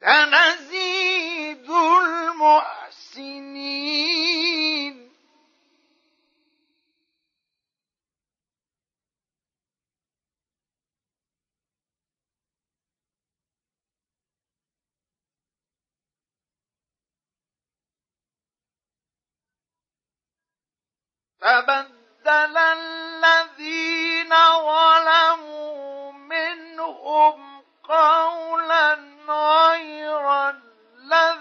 سنزيد المحسنين. فبدل الذين ظلموا منهم قولا غير الذي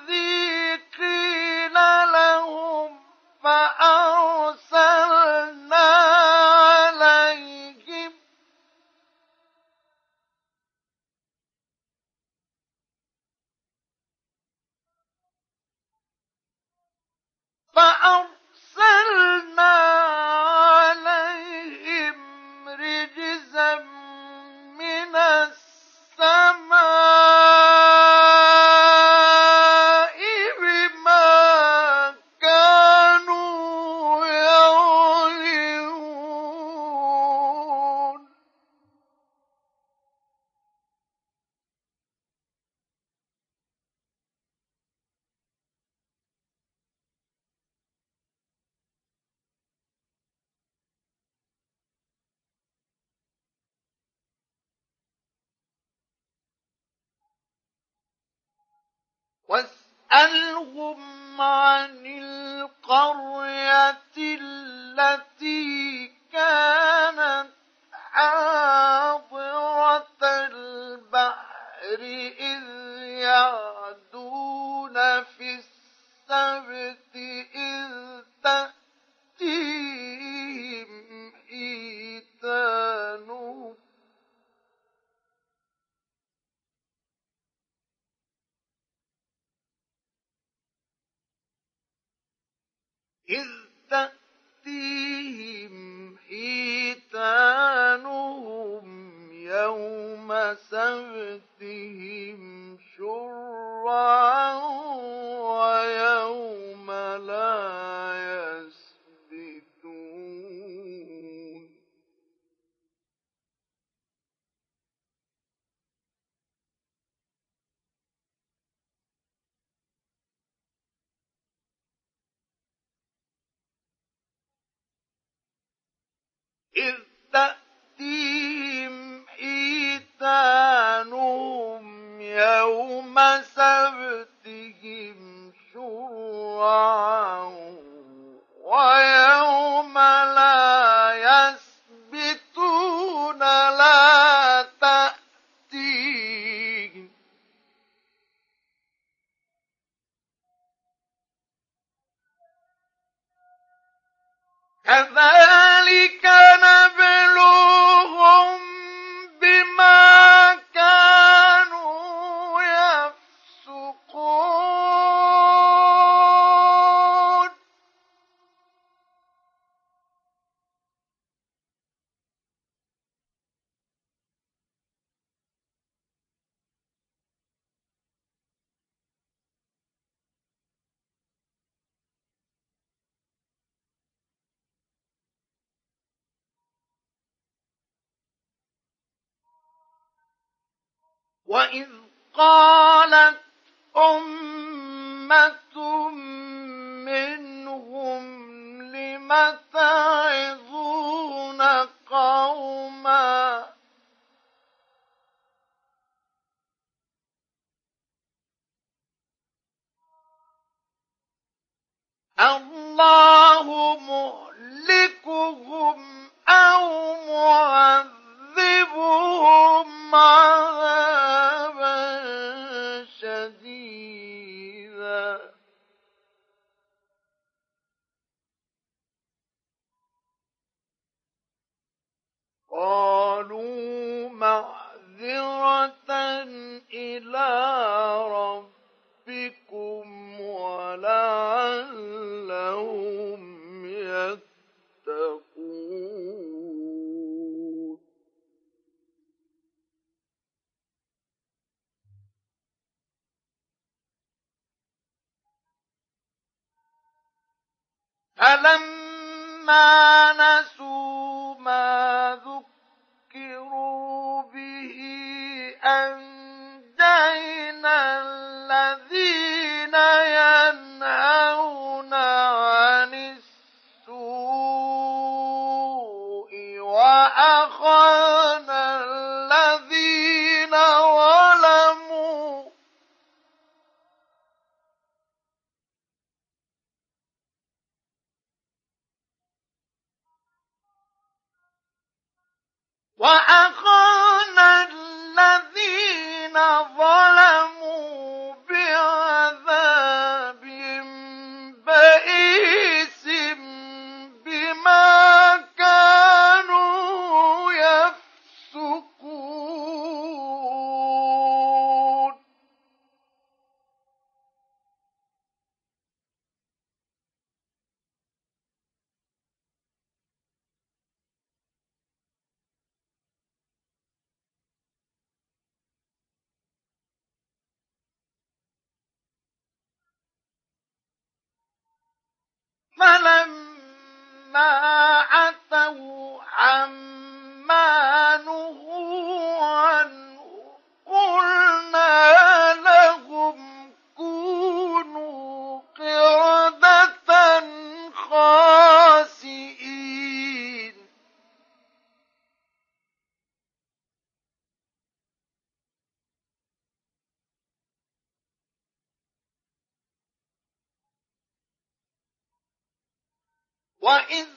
وإذ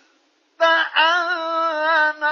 تأذن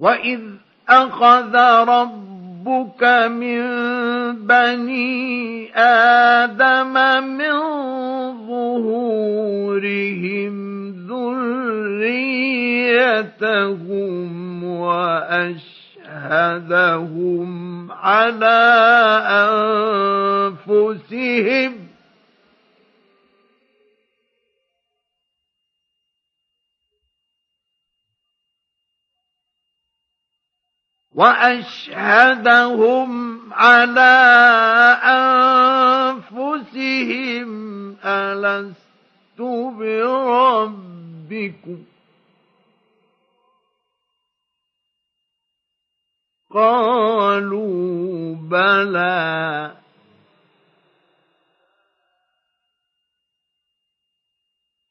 وإذ أخذ ربك من بني آدم من ظهورهم ذريتهم وأشهدهم على أنفسهم وأشهدهم على أنفسهم ألست بربكم. قالوا بلى.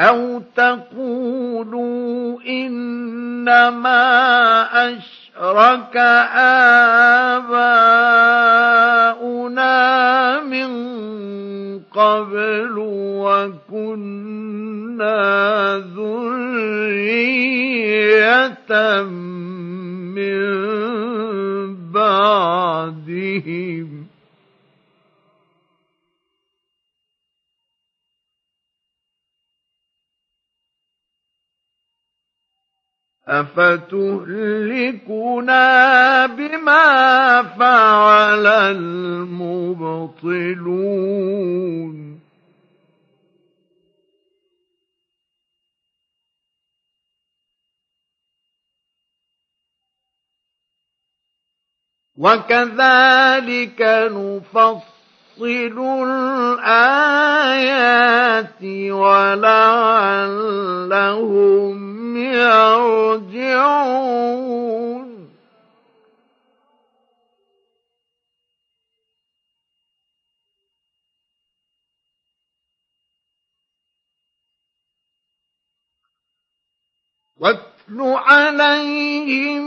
أو تقولوا إنما أشرك آباؤنا من قبل وكنا ذرية من بعدهم أفتهلكنا بما فعل المبطلون وكذلك نفصل الآيات ولعلهم يرجعون. واتل عليهم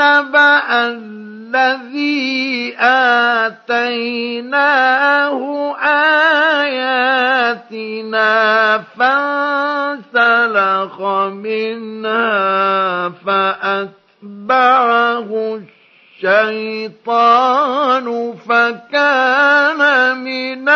نبأ الذي آتيناه آياتنا فانسلخ منها فأتبعه الشيطان فكان من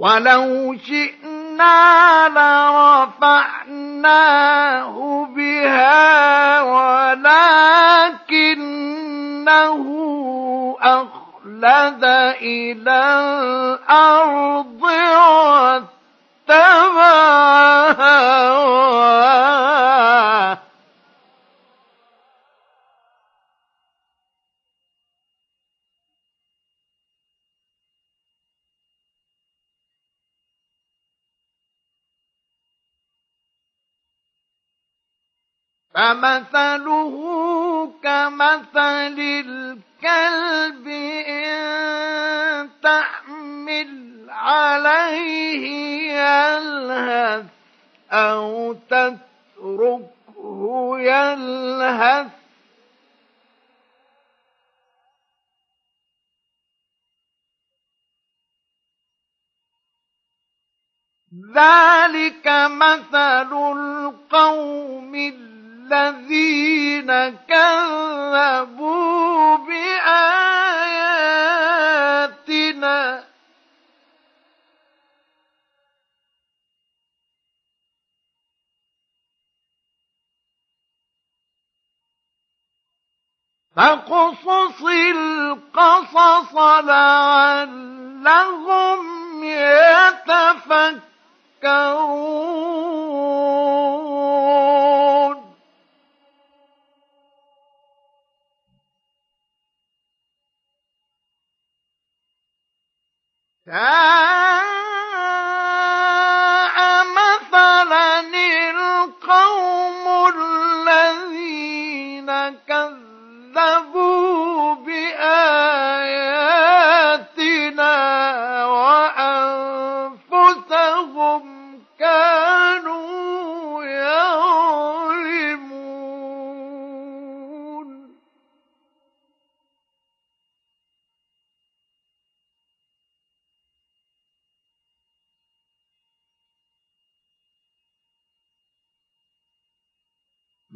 ولو شئنا لرفعناه بها ولكنه أخلد إلى الأرض واتبع فمثله كمثل الكلب إن تحمل عليه يلهث أو تتركه يلهث. ذلك مثل القوم الذين كذبوا بآياتنا. فاقصص القصص لعلهم يتفكرون. ساء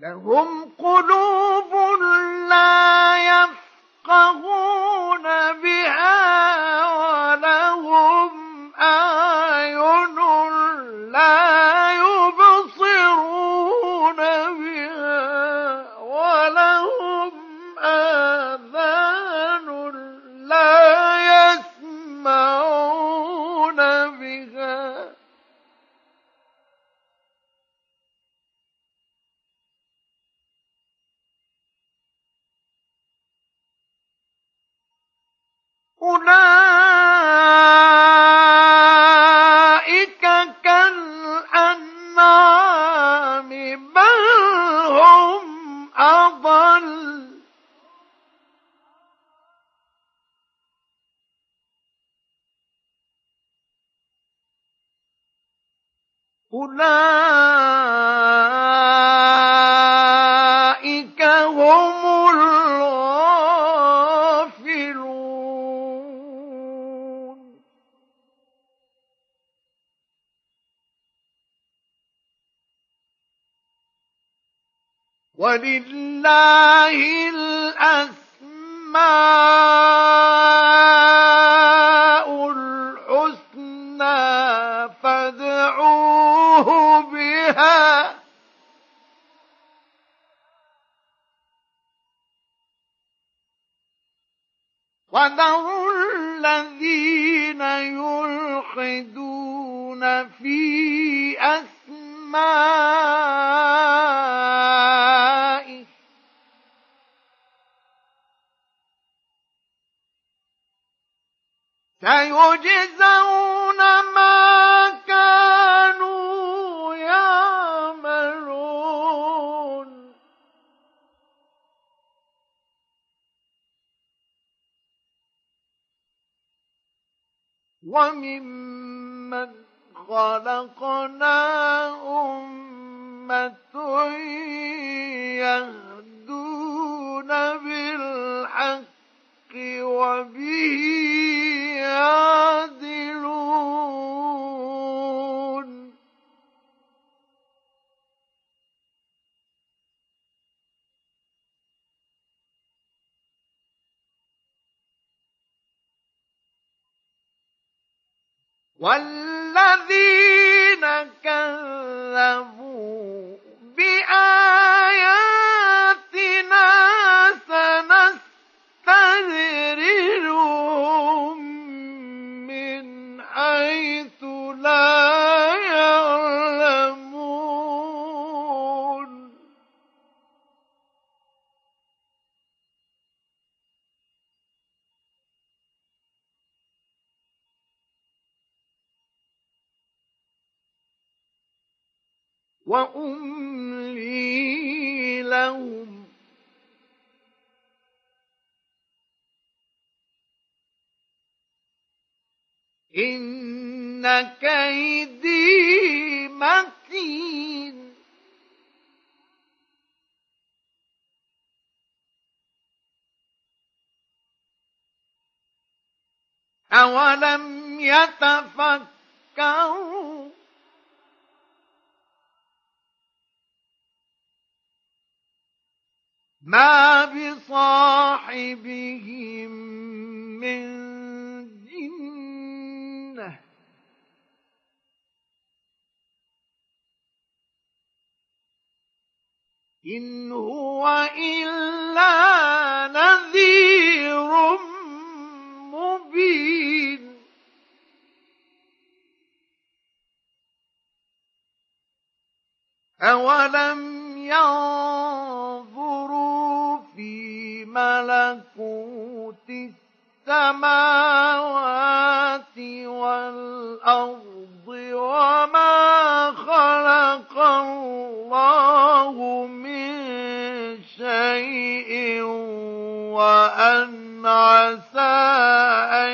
لهم قلوب لا يفقهون بها ولهم أعين أولئك هم الغافلون ولله الأسماء إن كيدي متين. أولم يتفكروا ما بصاحبهم من إن هو إلا نذير مبين. أولم ينظروا في ملكوت السماوات والأرض وما خلق الله من شيء وأن عسى أن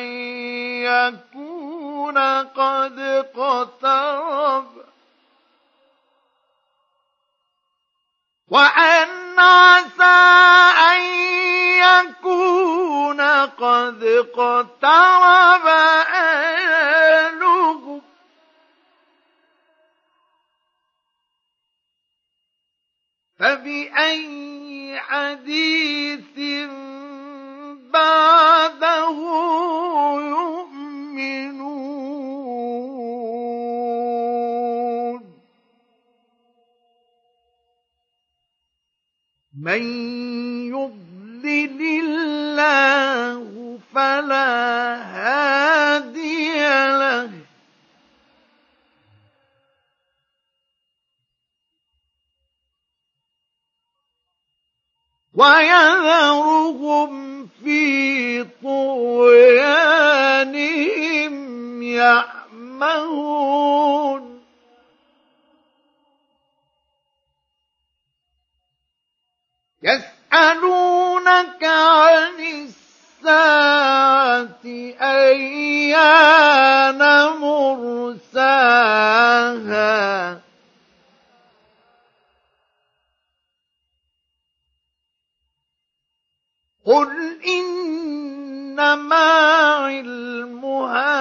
يكون قد اقترب وأن عسى أن يكون قد اقترب أجلهم فبأي حديث بعده يؤمنون؟ من يضلل الله فلا هادي له. ويذرهم في طغيانهم يعمهون. يسألونك عن الساعة أيان مرساها؟ قُلْ إِنَّمَا عِلْمُهَا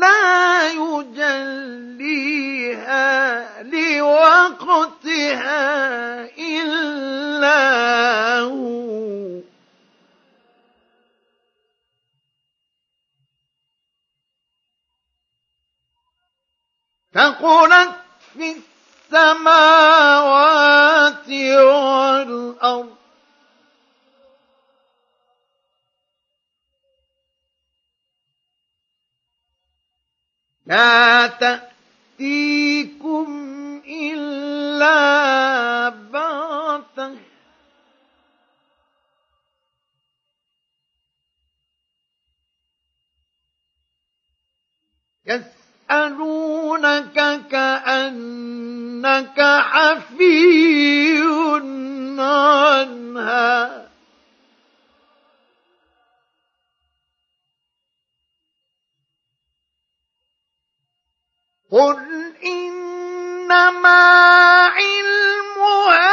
لَا يُجَلِّيهَا لِوَقْتِهَا إِلَّا هُوَ. ثقلت في السماوات والأرض لا تأتيكم إلا بغتة. يسألونك كأنك حفي عنها. قل إنما علمها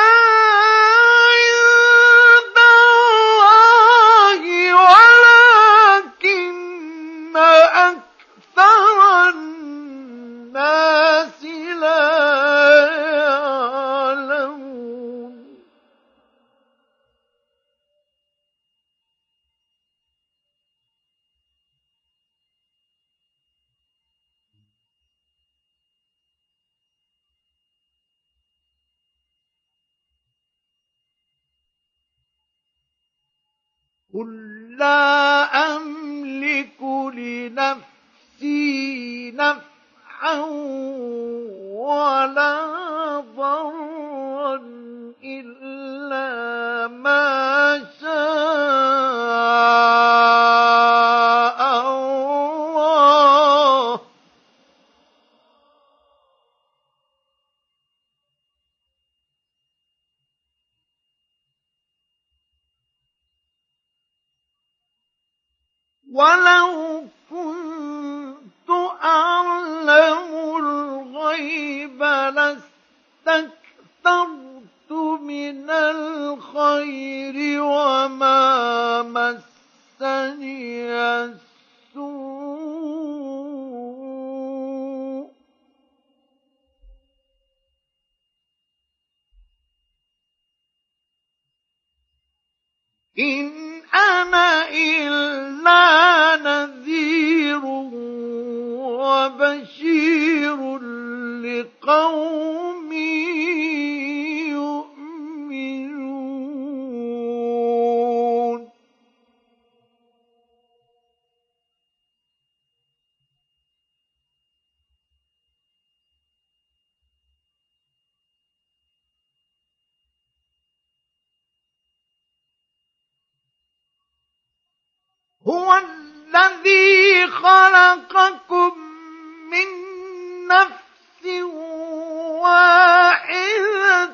قل لا أملك لنفسي نفعا ولا ضرا إلا ما شاء الله ولو كنت أعلم الغيب لاستكثرت من الخير وما مسني السوء. إن أنا إلا نذير وبشير لقوم هو الذي خلقكم من نفس واحدة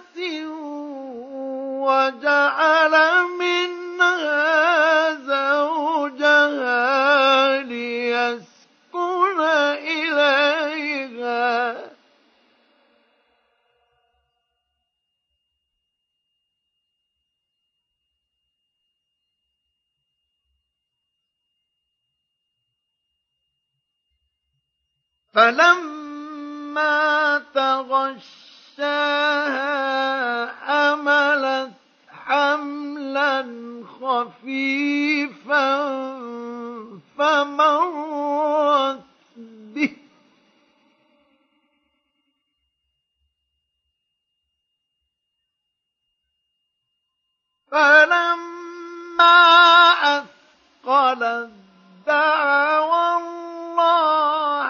وجعل منها زوجها فلما تغشاها حملت حملا خفيفا فمرت به. فلما أثقلت دعوا الله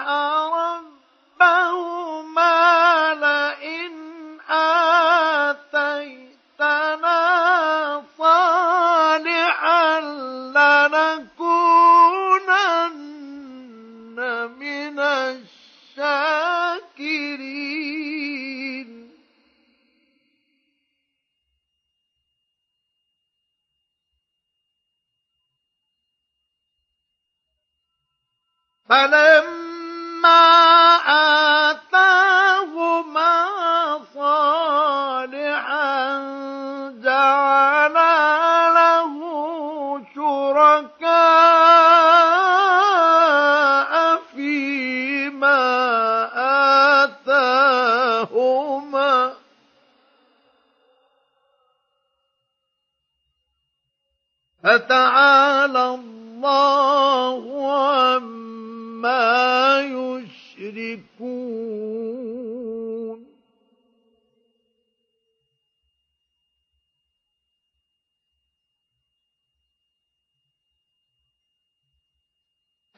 فتعالى الله عما يشركون.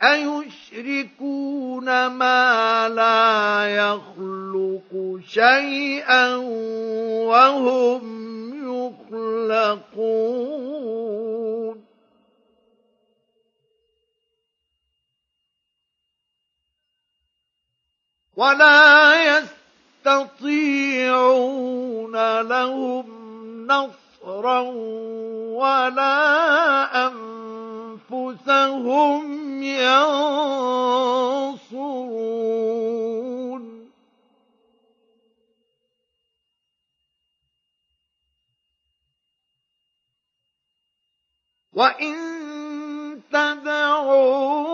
أيشركون ما لا يخلق شيئا وهم يخلقون. ولا يستطيعون لهم نصرا ولا أنفسهم ينصرون. وإن تدعون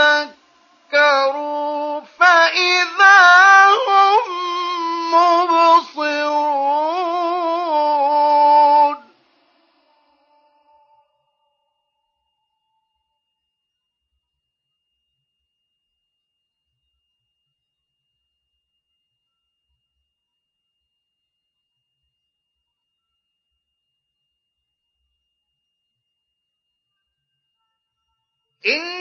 تذكروا فإذا هم مبصرون. إن